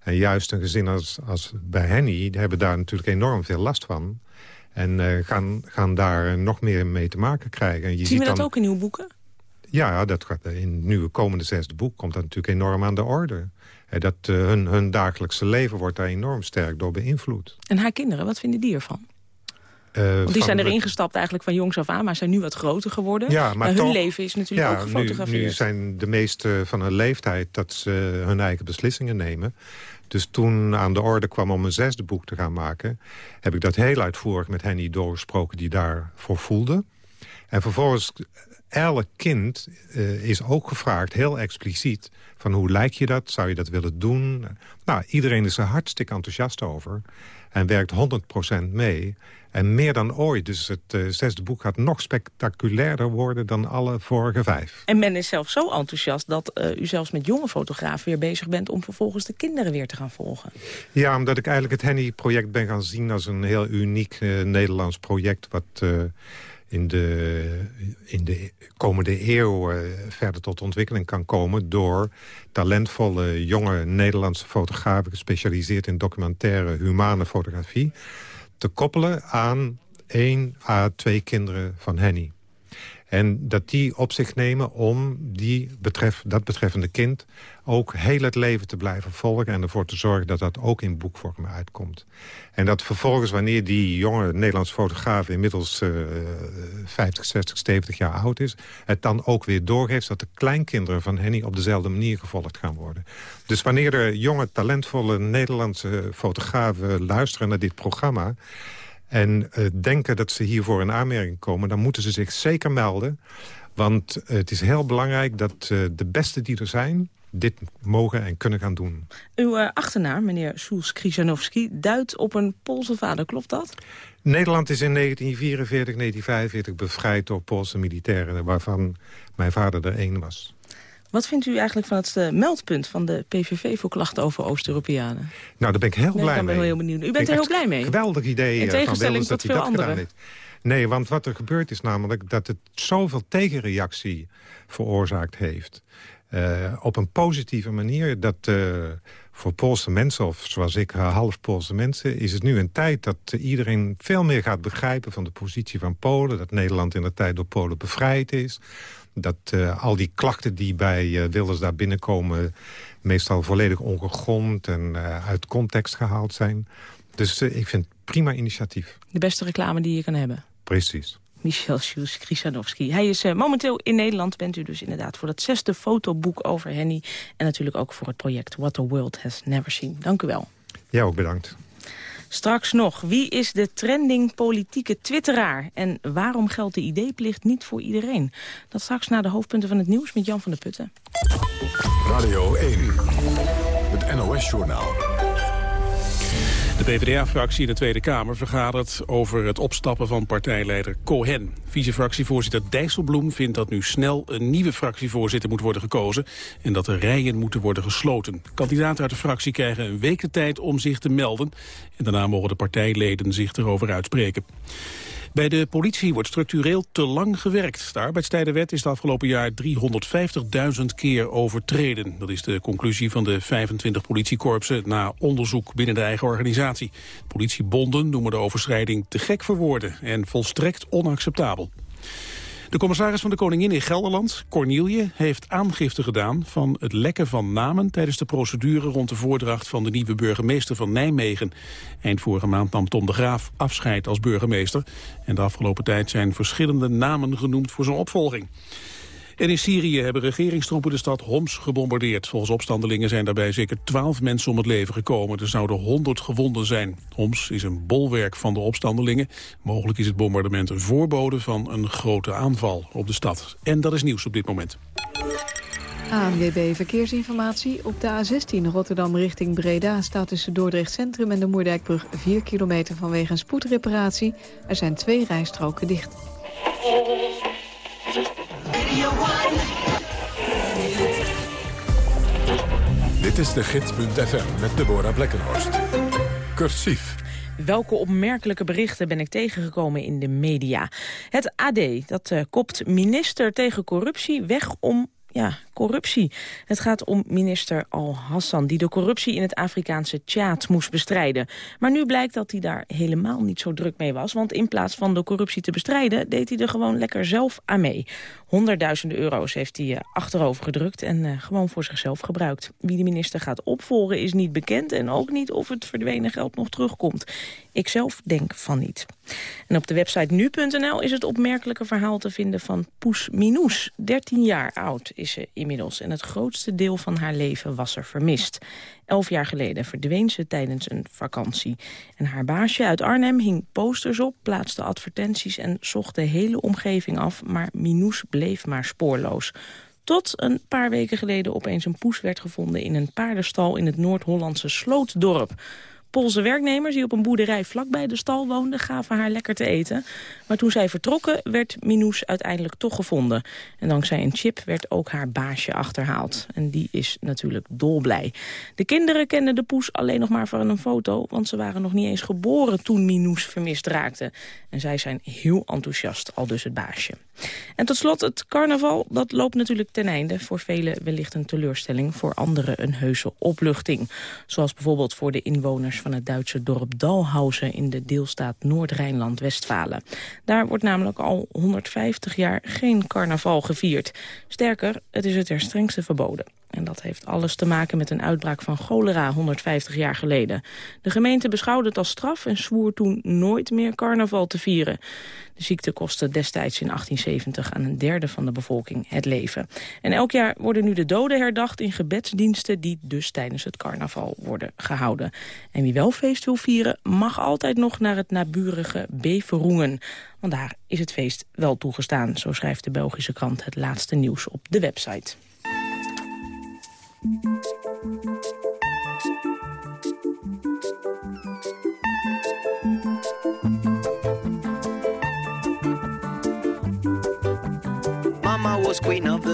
En juist een gezin als, als bij Henny hebben daar natuurlijk enorm veel last van. En uh, gaan, gaan daar nog meer mee te maken krijgen. En je Zien we dat dan... ook in uw boeken? Ja, dat gaat in het nieuwe komende zesde boek komt dat natuurlijk enorm aan de orde. Dat, hun, hun dagelijkse leven wordt daar enorm sterk door beïnvloed. En haar kinderen, wat vinden die ervan? Uh, Want die zijn erin gestapt eigenlijk van jongs af aan, maar zijn nu wat groter geworden. Ja, maar, maar hun toch, leven is natuurlijk ja, ook gefotografeerd. Nu, nu zijn de meeste van hun leeftijd dat ze hun eigen beslissingen nemen. Dus toen aan de orde kwam om een zesde boek te gaan maken... heb ik dat heel uitvoerig met Henny doorgesproken die daarvoor voelde. En vervolgens, elk kind uh, is ook gevraagd, heel expliciet... van hoe lijk je dat? Zou je dat willen doen? Nou, iedereen is er hartstikke enthousiast over en werkt 100% mee. En meer dan ooit. Dus het uh, zesde boek gaat nog spectaculairder worden dan alle vorige vijf. En men is zelf zo enthousiast dat uh, u zelfs met jonge fotografen weer bezig bent... om vervolgens de kinderen weer te gaan volgen. Ja, omdat ik eigenlijk het Henny-project ben gaan zien als een heel uniek uh, Nederlands project... wat in de, in de komende eeuw verder tot ontwikkeling kan komen... door talentvolle jonge Nederlandse fotografen... gespecialiseerd in documentaire humane fotografie te koppelen aan één à twee kinderen van Henny. En dat die op zich nemen om die betref, dat betreffende kind ook heel het leven te blijven volgen... en ervoor te zorgen dat dat ook in boekvorm uitkomt. En dat vervolgens, wanneer die jonge Nederlandse fotograaf... inmiddels uh, 50, 60, 70 jaar oud is... het dan ook weer doorgeeft dat de kleinkinderen van Henny... op dezelfde manier gevolgd gaan worden. Dus wanneer er jonge, talentvolle Nederlandse fotografen luisteren naar dit programma en uh, denken dat ze hiervoor in aanmerking komen... dan moeten ze zich zeker melden. Want uh, het is heel belangrijk dat uh, de beste die er zijn dit mogen en kunnen gaan doen. Uw achternaam, meneer Soels Krzyżanowski, duidt op een Poolse vader. Klopt dat? Nederland is in 1944, 1945 bevrijd door Poolse militairen... waarvan mijn vader er één was. Wat vindt u eigenlijk van het uh, meldpunt van de PVV voor klachten over Oost-Europeanen? Nou, daar ben ik heel nee, blij ik ben mee. heel benieuwd. U bent er heel blij mee? Geweldig idee. In tegenstelling tot veel anderen. Nee, want wat er gebeurt is namelijk dat het zoveel tegenreactie veroorzaakt heeft. Uh, op een positieve manier dat uh, voor Poolse mensen, of zoals ik, half Poolse mensen... is het nu een tijd dat iedereen veel meer gaat begrijpen van de positie van Polen. Dat Nederland in de tijd door Polen bevrijd is dat uh, al die klachten die bij uh, Wilders daar binnenkomen... meestal volledig ongegrond en uh, uit context gehaald zijn. Dus ik vind het prima initiatief. De beste reclame die je kan hebben. Precies. Michel Sjoes Krisanowski. Hij is momenteel in Nederland. Bent u dus inderdaad voor dat zesde fotoboek over Henny. En natuurlijk ook voor het project What the World Has Never Seen. Dank u wel. Ja, ook bedankt. Straks nog, wie is de trending politieke twitteraar? En waarom geldt de ideeplicht niet voor iedereen? Dat straks na de hoofdpunten van het nieuws met Jan van der Putten. Radio 1, het NOS-journaal. De PvdA-fractie in de Tweede Kamer vergadert over het opstappen van partijleider Cohen. Vicefractievoorzitter Dijsselbloem vindt dat nu snel een nieuwe fractievoorzitter moet worden gekozen en dat de rijen moeten worden gesloten. Kandidaten uit de fractie krijgen een week de tijd om zich te melden en daarna mogen de partijleden zich erover uitspreken. Bij de politie wordt structureel te lang gewerkt. De arbeidstijdenwet is het afgelopen jaar 350.000 keer overtreden. Dat is de conclusie van de 25 politiekorpsen na onderzoek binnen de eigen organisatie. Politiebonden noemen de overschrijding te gek voor woorden en volstrekt onacceptabel. De commissaris van de Koningin in Gelderland, Cornelie, heeft aangifte gedaan van het lekken van namen tijdens de procedure rond de voordracht van de nieuwe burgemeester van Nijmegen. Eind vorige maand nam Tom de Graaf afscheid als burgemeester en de afgelopen tijd zijn verschillende namen genoemd voor zijn opvolging. En in Syrië hebben regeringstroepen de stad Homs gebombardeerd. Volgens opstandelingen zijn daarbij zeker twaalf mensen om het leven gekomen. Er zouden honderd gewonden zijn. Homs is een bolwerk van de opstandelingen. Mogelijk is het bombardement een voorbode van een grote aanval op de stad. En dat is nieuws op dit moment. ANWB Verkeersinformatie. Op de A16 Rotterdam richting Breda staat tussen Dordrecht Centrum en de Moerdijkbrug 4 kilometer vanwege een spoedreparatie. Er zijn twee rijstroken dicht. Dit is de gids.fm met Deborah Blekkenhorst. Cursief. Welke opmerkelijke berichten ben ik tegengekomen in de media? Het AD, dat uh, kopt minister tegen corruptie weg om ja, corruptie. Het gaat om minister Al-Hassan... die de corruptie in het Afrikaanse Tjaad moest bestrijden. Maar nu blijkt dat hij daar helemaal niet zo druk mee was... want in plaats van de corruptie te bestrijden... deed hij er gewoon lekker zelf aan mee. Honderdduizenden euro's heeft hij uh, achterover gedrukt... en uh, gewoon voor zichzelf gebruikt. Wie de minister gaat opvolgen is niet bekend... en ook niet of het verdwenen geld nog terugkomt. Ik zelf denk van niet. En op de website nu.nl is het opmerkelijke verhaal te vinden van Poes Minous. 13 jaar oud is ze inmiddels en het grootste deel van haar leven was er vermist. Elf jaar geleden verdween ze tijdens een vakantie. En haar baasje uit Arnhem hing posters op, plaatste advertenties... en zocht de hele omgeving af, maar Minous bleef maar spoorloos. Tot een paar weken geleden opeens een poes werd gevonden... in een paardenstal in het Noord-Hollandse Slootdorp. Poolse werknemers die op een boerderij vlakbij de stal woonden... gaven haar lekker te eten. Maar toen zij vertrokken werd Minous uiteindelijk toch gevonden. En dankzij een chip werd ook haar baasje achterhaald. En die is natuurlijk dolblij. De kinderen kenden de poes alleen nog maar van een foto... want ze waren nog niet eens geboren toen Minous vermist raakte. En zij zijn heel enthousiast, al dus het baasje. En tot slot, het carnaval, dat loopt natuurlijk ten einde. Voor velen wellicht een teleurstelling, voor anderen een heuse opluchting. Zoals bijvoorbeeld voor de inwoners van het Duitse dorp Dalhausen in de deelstaat Noord-Rijnland-Westfalen. Daar wordt namelijk al 150 jaar geen carnaval gevierd. Sterker, het is het er strengste verboden. En dat heeft alles te maken met een uitbraak van cholera 150 jaar geleden. De gemeente beschouwde het als straf en zwoer toen nooit meer carnaval te vieren. De ziekte kostte destijds in 1870 aan een derde van de bevolking het leven. En elk jaar worden nu de doden herdacht in gebedsdiensten... die dus tijdens het carnaval worden gehouden. En wie wel feest wil vieren, mag altijd nog naar het naburige Beveroengen. Want daar is het feest wel toegestaan, zo schrijft de Belgische krant het laatste nieuws op de website. Mama was queen of the mambo, Papa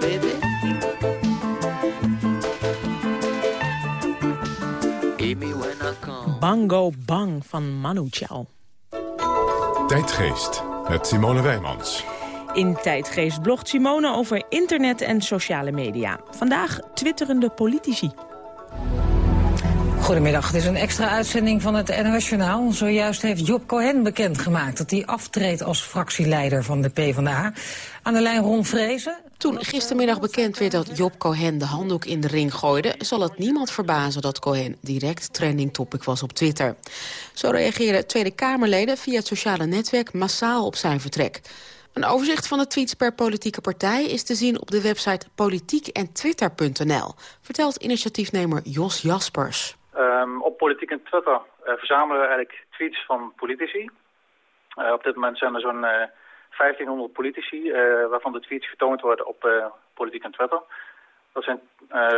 Bango Bang van Manu Chao. Tijdgeest met Simone Wijmans. In Tijdgeest blogt Simone over internet en sociale media. Vandaag twitterende politici. Goedemiddag, dit is een extra uitzending van het NOS Journaal. Zojuist heeft Job Cohen bekendgemaakt dat hij aftreedt als fractieleider van de PvdA. Aan de lijn Ron Vrezen. Toen gistermiddag bekend werd dat Job Cohen de handdoek in de ring gooide... zal het niemand verbazen dat Cohen direct trending topic was op Twitter. Zo reageren Tweede Kamerleden via het sociale netwerk massaal op zijn vertrek. Een overzicht van de tweets per politieke partij is te zien op de website politiekentwitter.nl, vertelt initiatiefnemer Jos Jaspers. Um, op Politiek en Twitter uh, verzamelen we eigenlijk tweets van politici. Uh, op dit moment zijn er zo'n uh, 1500 politici, waarvan de tweets getoond worden op Politiek en Twitter. Dat zijn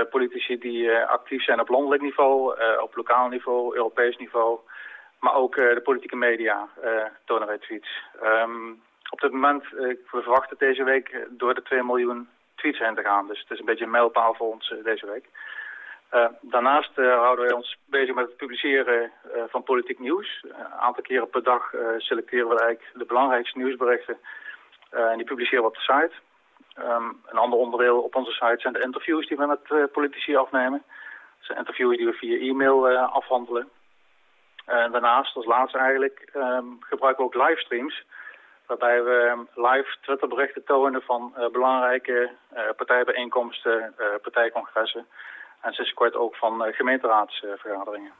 politici die actief zijn op landelijk niveau, op lokaal niveau, Europees niveau. Maar ook de politieke media tonen wij tweets. Um, op dit moment, we verwachten deze week door de 2 miljoen tweets heen te gaan. Dus het is een beetje een mijlpaal voor ons deze week. Uh, daarnaast uh, houden wij ons bezig met het publiceren uh, van politiek nieuws. Een aantal keren per dag selecteren we eigenlijk de belangrijkste nieuwsberichten en die publiceren we op de site. Um, een ander onderdeel op onze site zijn de interviews die we met politici afnemen. Dat zijn interviews die we via e-mail afhandelen. En daarnaast, als laatste eigenlijk, um, gebruiken we ook livestreams Waarbij we live Twitterberichten tonen van belangrijke partijbijeenkomsten, partijcongressen. En sinds kort ook van gemeenteraadsvergaderingen.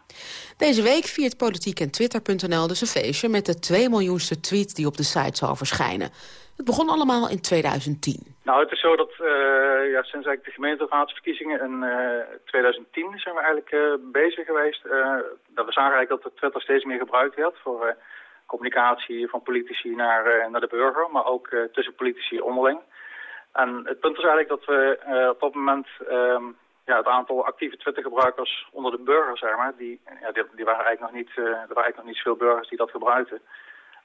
Deze week viert Politiek en Twitter.nl dus een feestje... met de 2 miljoenste tweet die op de site zal verschijnen. Het begon allemaal in 2010. Nou, het is zo dat ja, sinds eigenlijk de gemeenteraadsverkiezingen in 2010 zijn we eigenlijk bezig geweest. dat we zagen eigenlijk dat de Twitter steeds meer gebruikt werd voor communicatie van politici naar, naar de burger, maar ook tussen politici onderling. En het punt is eigenlijk dat we op dat moment um, ja, het aantal actieve Twitter-gebruikers onder de burgers, zeg maar, die, ja, die, waren eigenlijk nog niet, er waren eigenlijk nog niet zoveel burgers die dat gebruikten.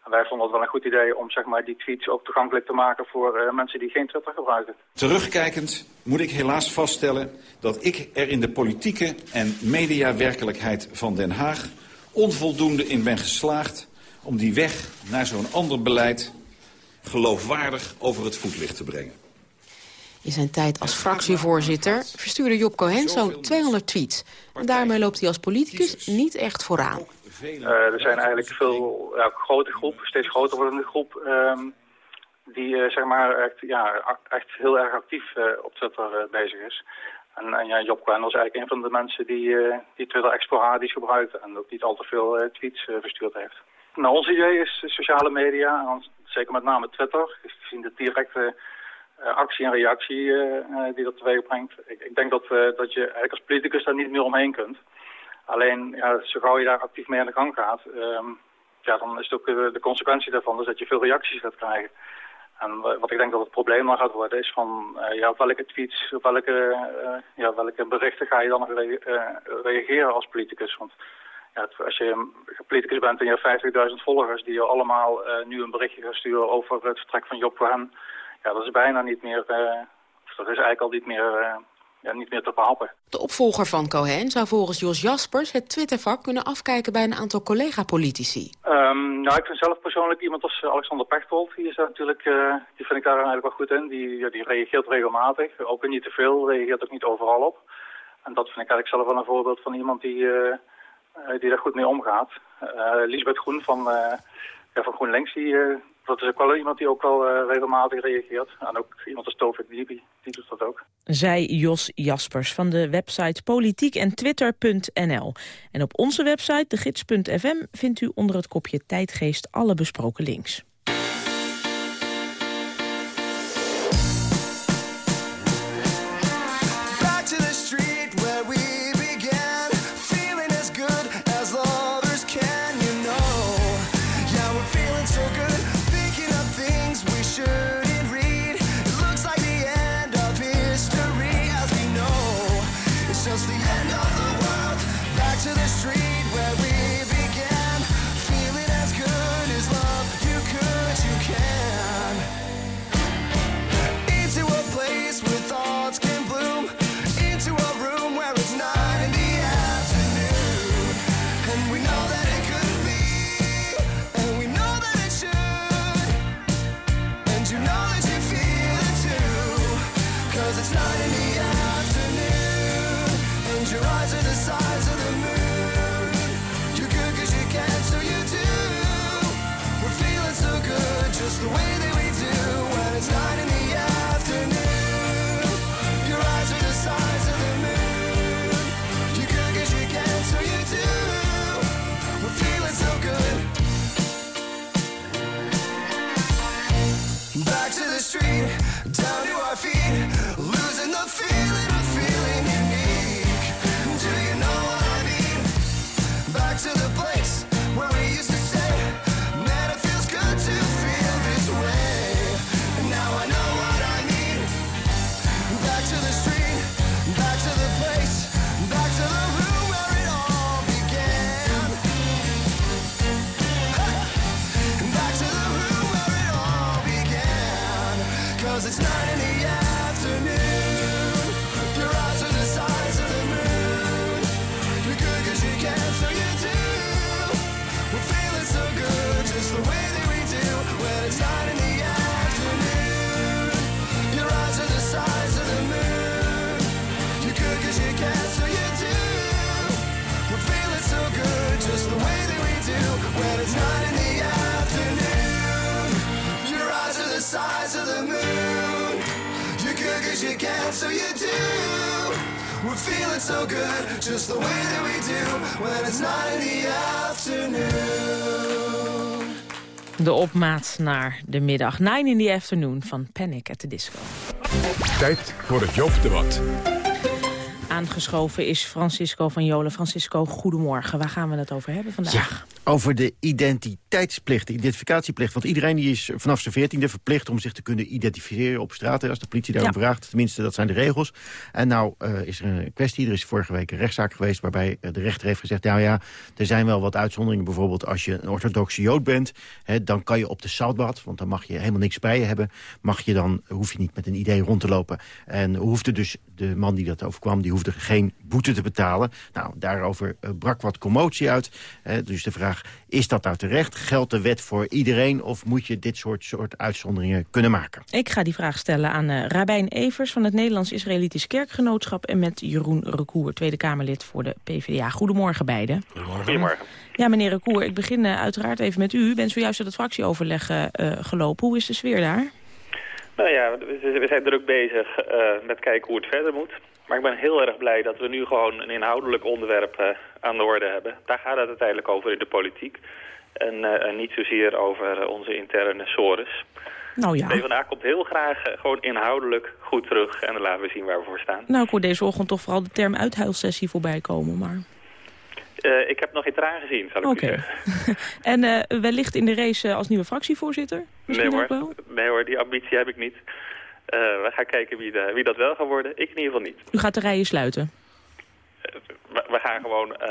En wij vonden het wel een goed idee om zeg maar, die tweets ook toegankelijk te maken voor mensen die geen Twitter gebruiken. Terugkijkend moet ik helaas vaststellen dat ik er in de politieke en mediawerkelijkheid van Den Haag onvoldoende in ben geslaagd om die weg naar zo'n ander beleid geloofwaardig over het voetlicht te brengen. In zijn tijd als fractievoorzitter verstuurde Job Cohen zo'n 200 tweets. En daarmee loopt hij als politicus niet echt vooraan. Uh, er zijn eigenlijk veel ja, grote groep, steeds groter wordende groep... Um, die uh, zeg maar echt, ja, echt heel erg actief uh, op Twitter bezig is. En, en ja, Job Cohen was eigenlijk een van de mensen die, die Twitter echt sporadisch gebruikte... en ook niet al te veel tweets verstuurd heeft. Nou, ons idee is sociale media, zeker met name Twitter, gezien de directe uh, actie en reactie uh, die dat teweeg brengt. Ik, ik denk dat, dat je eigenlijk als politicus daar niet meer omheen kunt. Alleen, ja, zo gauw je daar actief mee aan de gang gaat, um, ja, dan is het ook de consequentie daarvan dus dat je veel reacties gaat krijgen. En wat ik denk dat het probleem dan gaat worden is van, ja, op welke tweets, op welke, ja, welke berichten ga je dan re reageren als politicus? Want ja, als je een politicus bent en je hebt 50.000 volgers die je allemaal nu een berichtje gaan sturen over het vertrek van Job Cohen, ja, dat is bijna niet meer, uh, dat is eigenlijk al niet meer, uh, ja, niet meer te behappen. De opvolger van Cohen zou volgens Jos Jaspers het Twittervak kunnen afkijken bij een aantal collega-politici. Um, nou, ik vind zelf persoonlijk iemand als Alexander Pechtold, die, is natuurlijk, die vind ik daar eigenlijk wel goed in. Die, ja, die reageert regelmatig, ook niet te veel, reageert ook niet overal op. En dat vind ik eigenlijk zelf wel een voorbeeld van iemand die... Uh, die daar goed mee omgaat. Uh, Lisbeth Groen van, ja, van GroenLinks, die, dat is ook wel iemand die ook wel regelmatig reageert. En ook iemand als Tovik Dibi, die doet dat ook. Zij Jos Jaspers van de website politiek en twitter.nl. En op onze website, degids.fm, vindt u onder het kopje tijdgeest alle besproken links. The moon. You're good cause you can, so you do. We're feeling so good, just the way that we do when it's not in the afternoon. De opmaat naar de middag. 9 in the afternoon van Panic at the Disco. Tijd voor het Joop-debat. Aangeschoven is Francisco van Jolen. Francisco, goedemorgen. Waar gaan we het over hebben vandaag? Over de identiteitsplicht, de identificatieplicht. Want iedereen die is vanaf zijn veertiende verplicht om zich te kunnen identificeren op straat. Als de politie daarom vraagt, tenminste dat zijn de regels. En nou eh, is er een kwestie, er is vorige week een rechtszaak geweest... waarbij eh, de rechter heeft gezegd, nou ja, er zijn wel wat uitzonderingen. Bijvoorbeeld als je een orthodoxe jood bent, hè, dan kan je op de zoutbad... want dan mag je helemaal niks bij je hebben. Mag je dan, hoef je niet met een idee rond te lopen. En hoefde dus de man die dat overkwam, die hoefde geen boete te betalen. Nou, daarover eh, brak wat commotie uit. Hè, dus de vraag, is dat nou terecht? Geldt de wet voor iedereen of moet je dit soort, soort uitzonderingen kunnen maken? Ik ga die vraag stellen aan uh, Rabijn Evers van het Nederlands-Israëlitisch Kerkgenootschap... en met Jeroen Recour, Tweede Kamerlid voor de PvdA. Goedemorgen beiden. Goedemorgen. Ja, meneer Recour, ik begin uh, uiteraard even met u. U bent zojuist uit het fractieoverleg uh, gelopen. Hoe is de sfeer daar? Nou ja, we, zijn druk bezig met kijken hoe het verder moet. Maar ik ben heel erg blij dat we nu gewoon een inhoudelijk onderwerp uh, aan de orde hebben. Daar gaat het uiteindelijk over in de politiek. En uh, niet zozeer over onze interne sores. Nou ja. PvdA komt heel graag gewoon inhoudelijk goed terug. En dan laten we zien waar we voor staan. Nou, ik hoor deze ochtend toch vooral de term uithuilsessie voorbij komen. Maar... Uh, ik heb nog geen traan gezien, zal ik okay. zeggen. (laughs) en uh, wellicht in de race als nieuwe fractievoorzitter? Nee hoor. nee hoor, die ambitie heb ik niet. We gaan kijken wie, de, wie dat wel gaat worden. Ik in ieder geval niet. U gaat de rijen sluiten? We, gaan gewoon uh,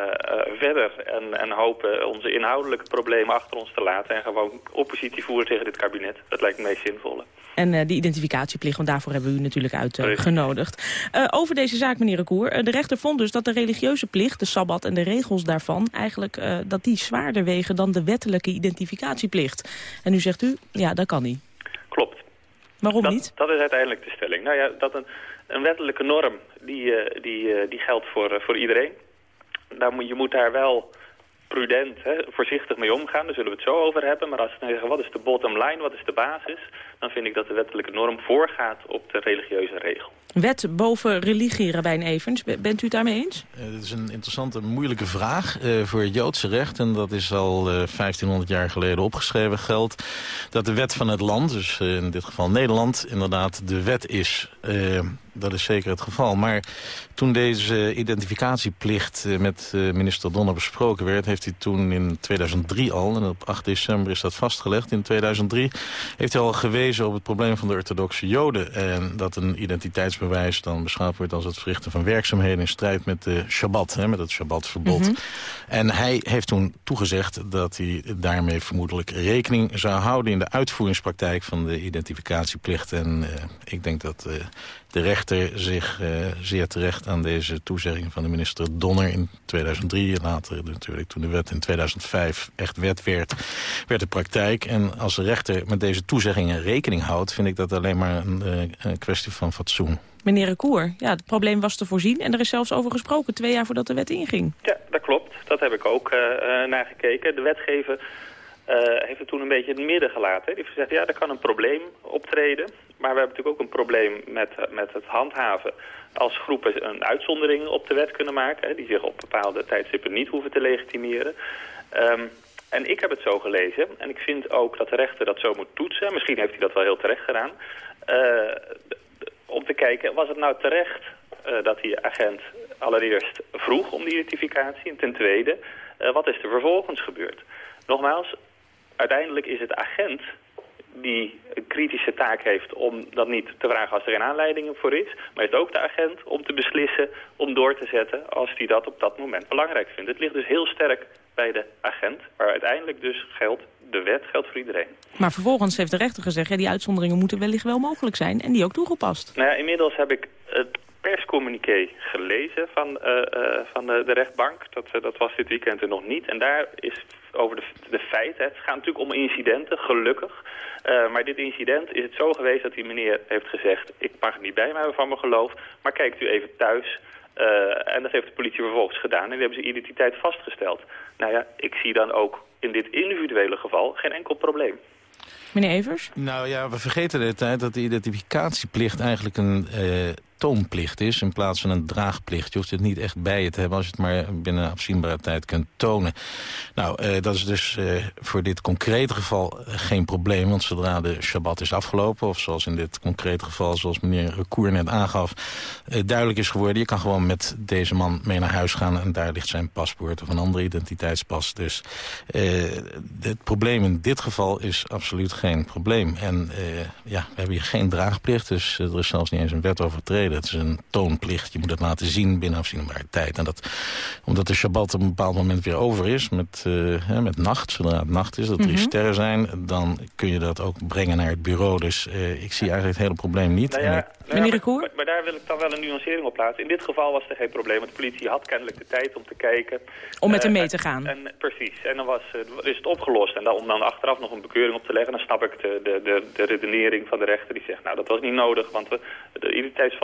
verder en, en, hopen onze inhoudelijke problemen achter ons te laten... en gewoon oppositie voeren tegen dit kabinet. Dat lijkt me het meest zinvolle. En die identificatieplicht, want daarvoor hebben we u natuurlijk uitgenodigd. over deze zaak, meneer Recour. de rechter vond dus dat de religieuze plicht, de Sabbat en de regels daarvan... eigenlijk dat die zwaarder wegen dan de wettelijke identificatieplicht. En nu zegt u, ja, dat kan niet. Klopt. Waarom dat, niet? Dat is uiteindelijk de stelling. Nou ja, dat een, een wettelijke norm, die, uh, die, uh, die geldt voor, uh, voor iedereen. Daar moet, je moet daar wel prudent, hè, voorzichtig mee omgaan. Daar zullen we het zo over hebben. Maar als we zeggen, wat is de bottom line, wat is de basis... dan vind ik dat de wettelijke norm voorgaat op de religieuze regel. Wet boven religie, Rabijn Evans. Bent u het daarmee eens? Uh, dit is een interessante, moeilijke vraag uh, voor het Joodse recht. En dat is al uh, 1500 jaar geleden opgeschreven. Geldt dat de wet van het land, dus uh, in dit geval Nederland... inderdaad de wet is. Dat is zeker het geval. Maar toen deze identificatieplicht uh, met uh, minister Donner besproken werd... heeft hij toen in 2003 al, en op 8 december is dat vastgelegd... in 2003 heeft hij al gewezen op het probleem van de orthodoxe joden... en dat een identiteitsbewijs dan beschouwd wordt als het verrichten van werkzaamheden... in strijd met de Shabbat, hè, met het Shabbatverbod. Mm -hmm. En hij heeft toen toegezegd dat hij daarmee vermoedelijk rekening zou houden... in de uitvoeringspraktijk van de identificatieplicht. En uh, ik denk dat uh, de rechter zich uh, zeer terecht aan deze toezegging van de minister Donner in 2003. En later natuurlijk toen de wet in 2005 echt wet werd, werd de praktijk. En als de rechter met deze toezeggingen rekening houdt... vind ik dat alleen maar een, een kwestie van fatsoen. Meneer Recour, ja, het probleem was te voorzien en er is zelfs over gesproken twee jaar voordat de wet inging. Ja, dat klopt. Dat heb ik ook uh, uh, nagekeken. De wetgever heeft het toen een beetje het midden gelaten. Die heeft gezegd, ja, er kan een probleem optreden. Maar we hebben natuurlijk ook een probleem met, met het handhaven. Als groepen een uitzondering op de wet kunnen maken... Hè, die zich op bepaalde tijdstippen niet hoeven te legitimeren... Um, en ik heb het zo gelezen, en ik vind ook dat de rechter dat zo moet toetsen. Misschien heeft hij dat wel heel terecht gedaan. Uh, om te kijken, was het nou terecht uh, dat die agent allereerst vroeg om die identificatie? En ten tweede, wat is er vervolgens gebeurd? Nogmaals, uiteindelijk is het agent die een kritische taak heeft om dat niet te vragen als er geen aanleiding voor is. Maar heeft ook de agent om te beslissen om door te zetten als hij dat op dat moment belangrijk vindt. Het ligt dus heel sterk bij de agent, waar uiteindelijk dus geldt, de wet geldt voor iedereen. Maar vervolgens heeft de rechter gezegd, ja, die uitzonderingen moeten wellicht wel mogelijk zijn en die ook toegepast. Nou ja, inmiddels heb ik het perscommuniqué gelezen van, uh, uh, van de, de rechtbank. Dat, uh, dat was dit weekend er nog niet. En daar is over de, de feiten, het gaat natuurlijk om incidenten, gelukkig. Uh, maar dit incident is het zo geweest dat die meneer heeft gezegd... ik mag het niet bij mij van mijn geloof, maar kijkt u even thuis... Uh, en dat heeft de politie vervolgens gedaan en die hebben zijn identiteit vastgesteld. Nou ja, ik zie dan ook in dit individuele geval geen enkel probleem. Meneer Evers? Nou ja, we vergeten de tijd dat de identificatieplicht eigenlijk een eh, toonplicht is... in plaats van een draagplicht. Je hoeft het niet echt bij je te hebben als je het maar binnen afzienbare tijd kunt tonen. Nou, eh, dat is dus eh, voor dit concrete geval eh, geen probleem... want zodra de Shabbat is afgelopen... of zoals in dit concrete geval, zoals meneer Koer net aangaf... duidelijk is geworden, je kan gewoon met deze man mee naar huis gaan... en daar ligt zijn paspoort of een andere identiteitspas. Dus het probleem in dit geval is absoluut geen probleem. En ja, we hebben hier geen draagplicht, dus er is zelfs niet eens een wet overtreden. Het is een toonplicht. Je moet het laten zien binnen afzienbare tijd. En dat, omdat de Shabbat op een bepaald moment weer over is met, eh, hè, met nacht, zodra het nacht is, dat drie Mhm. sterren zijn, dan kun je dat ook brengen naar het bureau. Dus eh, ik zie eigenlijk het hele probleem niet. Nou ja, ik- nou ja, maar, maar, maar daar wil ik dan wel een nuancering op plaatsen. In dit geval was er geen probleem, want de politie had kennelijk de tijd om te kijken. Om met Eh, hem mee en- te gaan. En, precies, en dan was, eh, is het opgelost. En dan, om dan achteraf nog een bekeuring op te leggen, dan snap ik de, de, de, de redenering van de rechter die zegt, nou dat was niet nodig, want we, de identiteit is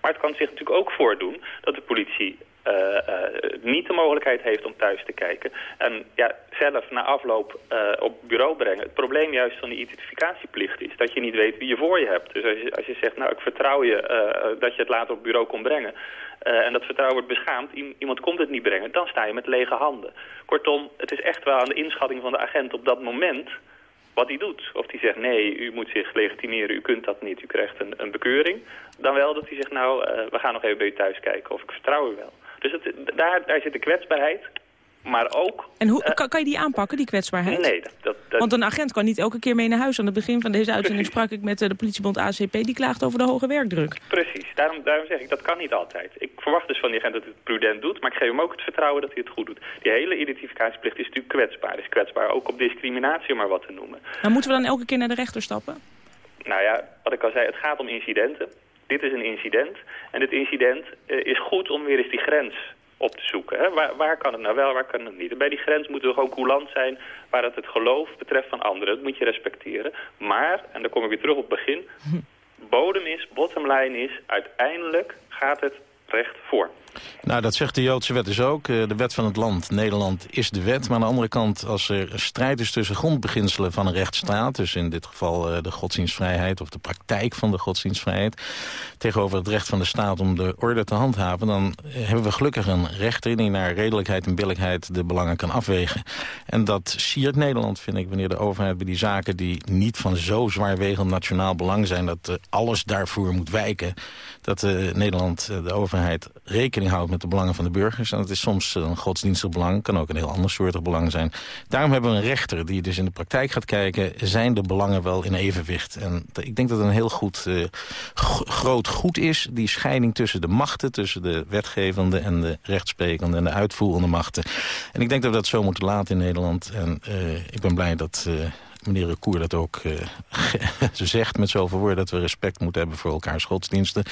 Maar het kan zich natuurlijk ook voordoen dat de politie eh, eh, niet de mogelijkheid heeft om thuis te kijken. En ja, zelf na afloop eh, op bureau brengen. Het probleem juist van die identificatieplicht is dat je niet weet wie je voor je hebt. Dus als je, als je zegt, nou ik vertrouw je dat je het later op bureau komt brengen. en dat vertrouwen wordt beschaamd, iemand komt het niet brengen, dan sta je met lege handen. Kortom, het is echt wel aan de inschatting van de agent op dat moment wat hij doet. Of hij zegt, nee, u moet zich legitimeren, u kunt dat niet, u krijgt een, een bekeuring. Dan wel dat hij zegt, nou, eh, we gaan nog even bij u thuis kijken of ik vertrouw u wel. Dus het, daar, daar zit de kwetsbaarheid, maar ook... En hoe, kan, kan je die aanpakken, die kwetsbaarheid? Nee, dat, dat, dat- Want een agent kan niet elke keer mee naar huis. Aan het begin van deze uitzending sprak ik met eh, de politiebond ACP. Die klaagt over de hoge werkdruk. Precies, daarom, daarom zeg ik, dat kan niet altijd. Ik verwacht dus van die agent dat hij het prudent doet, maar ik geef hem ook het vertrouwen dat hij het goed doet. Die hele identificatieplicht is natuurlijk kwetsbaar. Is kwetsbaar ook op discriminatie, om maar wat te noemen. Maar moeten we dan elke keer naar de rechter stappen? Nou ja, wat ik al zei, het gaat om incidenten. Dit is een incident. En dit incident eh, is goed om weer eens die grens op te zoeken. Hè? Waar, waar kan het nou wel, waar kan het niet? En bij die grens moeten we gewoon coulant zijn waar het het geloof betreft van anderen. Dat moet je respecteren. Maar, en dan kom ik weer terug op het begin... (laughs) bodem is, bottom line is, uiteindelijk gaat het recht voor. Nou, dat zegt de Joodse wet dus ook. Eh, De wet van het land, Nederland, is de wet. Maar aan de andere kant, als er strijd is tussen grondbeginselen van een rechtsstaat... dus in dit geval eh, de godsdienstvrijheid of de praktijk van de godsdienstvrijheid... tegenover het recht van de staat om de orde te handhaven... dan hebben we gelukkig een rechter die naar redelijkheid en billijkheid de belangen kan afwegen. En dat siert Nederland, vind ik, wanneer de overheid bij die zaken... die niet van zo zwaarwegend nationaal belang zijn... dat eh, alles daarvoor moet wijken... dat Nederland, de overheid, rekening houdt met de belangen van de burgers. En dat is soms eh, een godsdienstig belang, kan ook een heel ander soortig belang zijn. Daarom hebben we een rechter die dus in de praktijk gaat kijken... zijn de belangen wel in evenwicht? En ik denk dat het een heel goed, eh, groot goed is... die scheiding tussen de machten, tussen de wetgevende... en de rechtsprekende en de uitvoerende machten. En ik denk dat we dat zo moeten laten in Nederland. En eh, ik ben blij dat... meneer Recour dat ook eh, (laughs) zegt met zoveel woorden... dat we respect moeten hebben voor elkaars godsdiensten.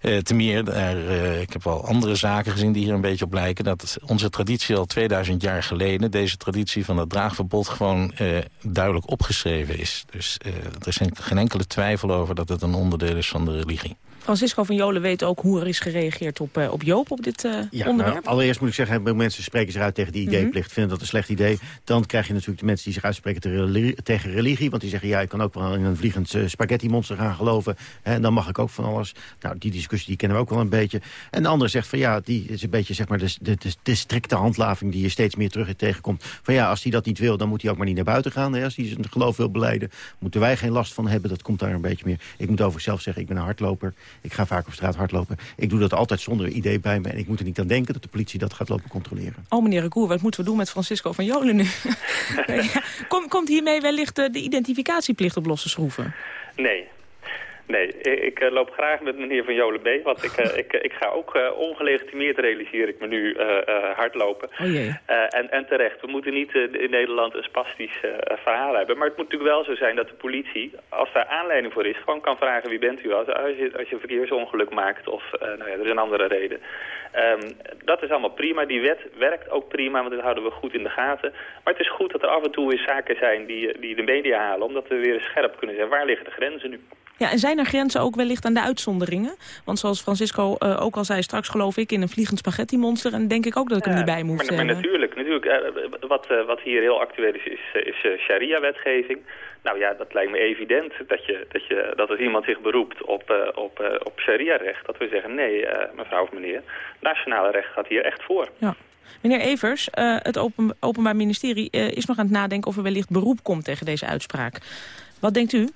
Eh te meer, daar, eh, ik heb wel andere zaken gezien die hier een beetje op lijken... dat onze traditie al 2000 jaar geleden... deze traditie van het draagverbod gewoon duidelijk opgeschreven is. Dus er is geen enkele twijfel over dat het een onderdeel is van de religie. Francisco van Jolen weet ook hoe er is gereageerd op, eh, op Joop op dit eh, Ja, onderwerp. nou, allereerst moet ik zeggen, mensen spreken zich uit tegen die ideeplicht, vinden dat een slecht idee. Dan krijg je natuurlijk de mensen die zich uitspreken tegen religie, tegen religie want die zeggen, ja, ik kan ook wel in een vliegend eh, spaghetti-monster gaan geloven. Hè, en dan mag ik ook van alles. Nou, die discussie die kennen we ook wel een beetje. En de andere zegt van, ja, die is een beetje, zeg maar, de, de, de, de strikte handlaving die je steeds meer terug tegenkomt. Van ja, als hij dat niet wil, dan moet hij ook maar niet naar buiten gaan. Hè. Als hij zijn geloof wil beleiden, moeten wij geen last van hebben. Dat komt daar een beetje meer. Ik moet over zelf zeggen, ik ben een hardloper. Ik ga vaak op straat hardlopen. Ik doe dat altijd zonder idee bij me. En ik moet er niet aan denken dat de politie dat gaat lopen controleren. Oh, meneer Recour, wat moeten we doen met Francisco van Jolen nu? (laughs) Kom, komt hiermee wellicht eh, de identificatieplicht op losse schroeven? Nee. Nee, ik, ik, eh, loop graag met meneer Van Jolen mee, want ik, eh, ik, ik ga ook eh, ongelegitimeerd, realiseer ik me nu, eh, eh, hardlopen. Oh jee. Eh, en, en terecht, we moeten niet eh, in Nederland een spastisch eh, verhaal hebben. Maar het moet natuurlijk wel zo zijn dat de politie, als daar aanleiding voor is, gewoon kan vragen wie bent u als, als, je, als je een verkeersongeluk maakt of eh, nou ja, er is een andere reden. Ehm, dat is allemaal prima. Die wet werkt ook prima, want dat houden we goed in de gaten. Maar het is goed dat er af en toe weer zaken zijn die, eh, die de media halen, omdat we weer scherp kunnen zijn. Waar liggen de grenzen nu? Ja, en zijn er grenzen ook wellicht aan de uitzonderingen? Want zoals Francisco uh, ook al zei, straks geloof ik in een vliegend spaghetti monster... en denk ik ook dat ik hem niet bij moet maar, maar natuurlijk, natuurlijk uh, wat, wat hier heel actueel is, is, is sharia-wetgeving. Nou ja, dat lijkt me evident dat, je, dat, je, dat als iemand zich beroept op, op, op sharia-recht... dat we zeggen, nee, mevrouw of meneer, nationale recht gaat hier echt voor. Ja. Meneer Evers, uh, het open, Openbaar Ministerie uh, is nog aan het nadenken of er wellicht beroep komt tegen deze uitspraak. Wat denkt u?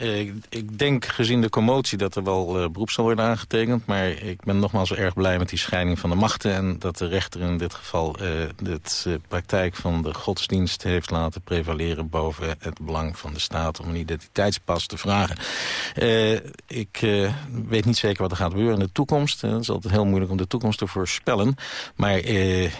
Uh, ik denk gezien de commotie dat er wel uh, beroep zal worden aangetekend. Maar ik ben nogmaals erg blij met die scheiding van de machten. En dat de rechter in dit geval uh, de praktijk van de godsdienst heeft laten prevaleren... boven het belang van de staat om een identiteitspas te vragen. ik weet niet zeker wat er gaat gebeuren in de toekomst. het is altijd heel moeilijk om de toekomst te voorspellen. Maar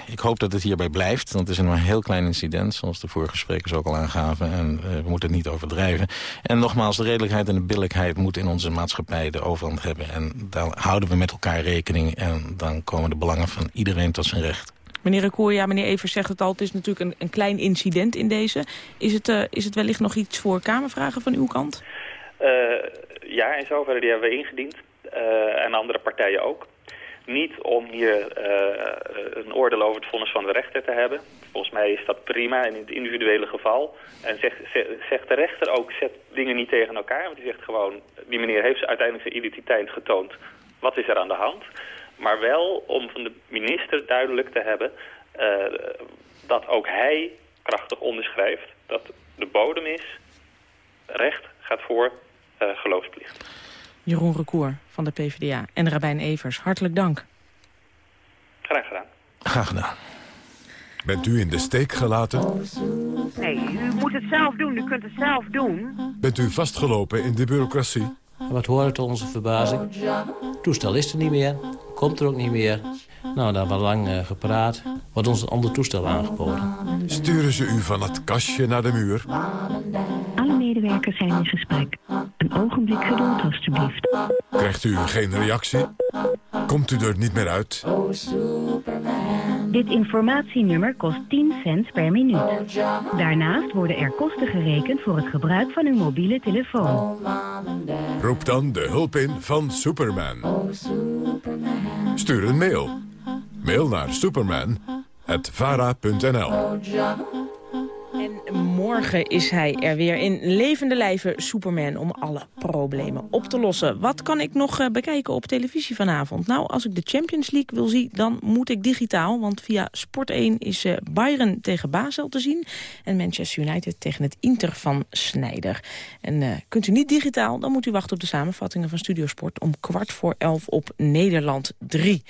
ik hoop dat het hierbij blijft. Want het is een heel klein incident, zoals de vorige sprekers ook al aangaven. En we moeten het niet overdrijven. En nogmaals, redelijkheid en de billijkheid moet in onze maatschappij de overhand hebben. En daar houden we met elkaar rekening en dan komen de belangen van iedereen tot zijn recht. Meneer Recour, ja, meneer Evers zegt het al, het is natuurlijk een, een klein incident in deze. Is het, uh, is het wellicht nog iets voor Kamervragen van uw kant? Uh, ja, in zoverre die hebben we ingediend. Uh, en andere partijen ook. Niet om hier uh, een oordeel over het vonnis van de rechter te hebben. Volgens mij is dat prima in het individuele geval. En zegt, de rechter ook, zet dingen niet tegen elkaar. Want die zegt gewoon, die meneer heeft uiteindelijk zijn identiteit getoond. Wat is er aan de hand? Maar wel om van de minister duidelijk te hebben... Uh, dat ook hij krachtig onderschrijft dat de bodem is... recht gaat voor uh, geloofsplicht. Jeroen Recour van de PvdA en Rabijn Evers, hartelijk dank. Graag gedaan. Graag gedaan. Bent u in de steek gelaten? Nee, u moet het zelf doen. U kunt het zelf doen. Bent u vastgelopen in de bureaucratie? wat hoort tot onze verbazing? Het toestel is er niet meer. Komt er ook niet meer. Nou, daar hebben we lang uh, gepraat. Wordt ons een ander toestel aangeboden. Sturen ze u van het kastje naar de muur? Medewerkers zijn in gesprek. Een ogenblik geduld, alstublieft. Krijgt u geen reactie? Komt u er niet meer uit? Dit informatienummer kost 10 cent per minuut. Daarnaast worden er kosten gerekend voor het gebruik van uw mobiele telefoon. Roep dan de hulp in van Superman. Stuur een mail. Mail naar superman.vara.nl morgen is hij er weer in levende lijven Superman om alle problemen op te lossen. Wat kan ik nog eh, bekijken op televisie vanavond? Nou, als ik de Champions League wil zien, dan moet ik digitaal. Want via Sport 1 is uh, Bayern tegen Basel te zien. En Manchester United tegen het Inter van Snijder. En uh, kunt u niet digitaal, dan moet u wachten op de samenvattingen van Studiosport... om kwart voor elf op Nederland 3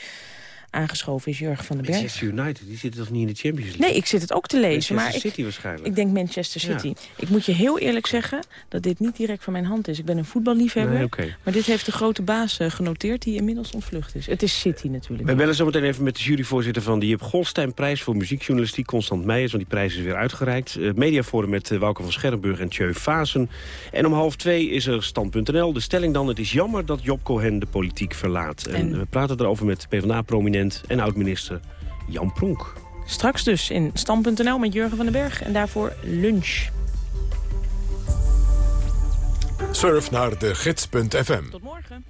aangeschoven is Jurgen van den Berg. Manchester United, die zitten toch niet in de Champions League? Nee, ik zit het ook te lezen. Manchester maar City ik, waarschijnlijk. Ik denk Manchester City. Ja. Ik moet je heel eerlijk zeggen dat dit niet direct van mijn hand is. Ik ben een voetballiefhebber. Nee, okay. Maar dit heeft de grote baas uh, genoteerd die inmiddels ontvlucht is. Het is City natuurlijk. We bellen zo meteen even met de juryvoorzitter van de Jip Golsteinprijs voor muziekjournalistiek, Constant Meijers, want die prijs is weer uitgereikt. Uh, mediaforum met uh, Wouke van Scherrenburg en Tjeu Fazen. En om half twee is er stand.nl. De stelling dan, het is jammer dat Job Cohen de politiek verlaat. En, en... we praten erover met PvdA-prominent en oud-minister Jan Pronk. Straks dus in Stam.nl met Jurgen van den Berg en daarvoor lunch. Surf naar de gids.fm. Tot morgen.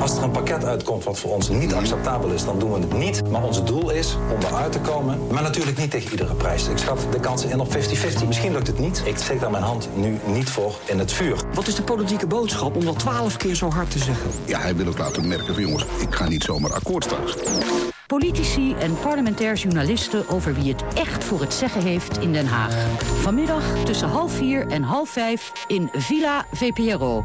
Als er een pakket uitkomt wat voor ons niet acceptabel is, dan doen we het niet. Maar ons doel is om eruit te komen, maar natuurlijk niet tegen iedere prijs. Ik schat de kansen in op 50-50. Misschien lukt het niet. Ik steek daar mijn hand nu niet voor in het vuur. Wat is de politieke boodschap om dat twaalf keer zo hard te zeggen? Ja, hij wil ook laten merken van jongens, ik ga niet zomaar akkoord straks. Politici en parlementair journalisten over wie het echt voor het zeggen heeft in Den Haag. Vanmiddag tussen half vier en half vijf in Villa VPRO.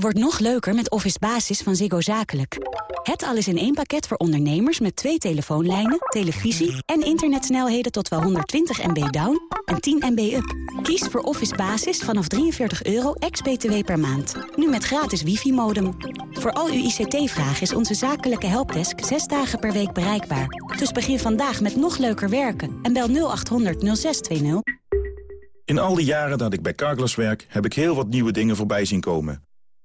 Wordt nog leuker met Office Basis van Ziggo Zakelijk. Het alles in één pakket voor ondernemers met twee telefoonlijnen, televisie... en internetsnelheden tot wel 120 MB down en 10 MB up. Kies voor Office Basis vanaf 43 euro ex-BTW per maand. Nu met gratis wifi-modem. Voor al uw ICT-vragen is onze zakelijke helpdesk 6 dagen per week bereikbaar. Dus begin vandaag met nog leuker werken en bel 0800 0620. In al die jaren dat ik bij Carglass werk, heb ik heel wat nieuwe dingen voorbij zien komen.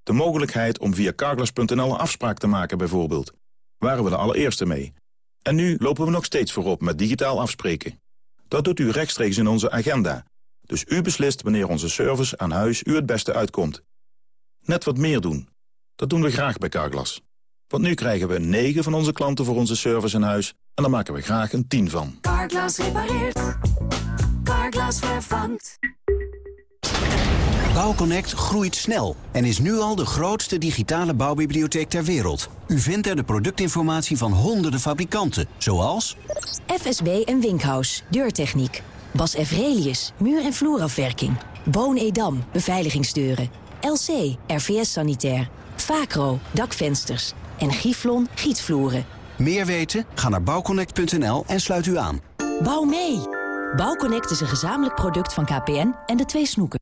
De mogelijkheid om via carglass.nl een afspraak te maken bijvoorbeeld. waren we de allereerste mee. En nu lopen we nog steeds voorop met digitaal afspreken. Dat doet u rechtstreeks in onze agenda. Dus u beslist wanneer onze service aan huis u het beste uitkomt. Net wat meer doen. Dat doen we graag bij Carglass. Want nu krijgen we 9 van onze klanten voor onze service in huis... en daar maken we graag een 10 van. Carglass repareert. Carglass vervangt. Bouwconnect groeit snel en is nu al de grootste digitale bouwbibliotheek ter wereld. U vindt er de productinformatie van honderden fabrikanten, zoals... FSB en Winkhaus, deurtechniek. Bas Evrelius, muur- en vloerafwerking. Boon Edam, beveiligingsdeuren. LC, RVS Sanitair. Vacro, dakvensters. En Giflon, gietvloeren. Meer weten? Ga naar bouwconnect.nl en sluit u aan. Bouw mee! Bouwconnect is een gezamenlijk product van KPN en de twee snoeken.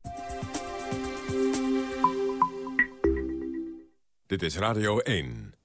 Dit is Radio 1.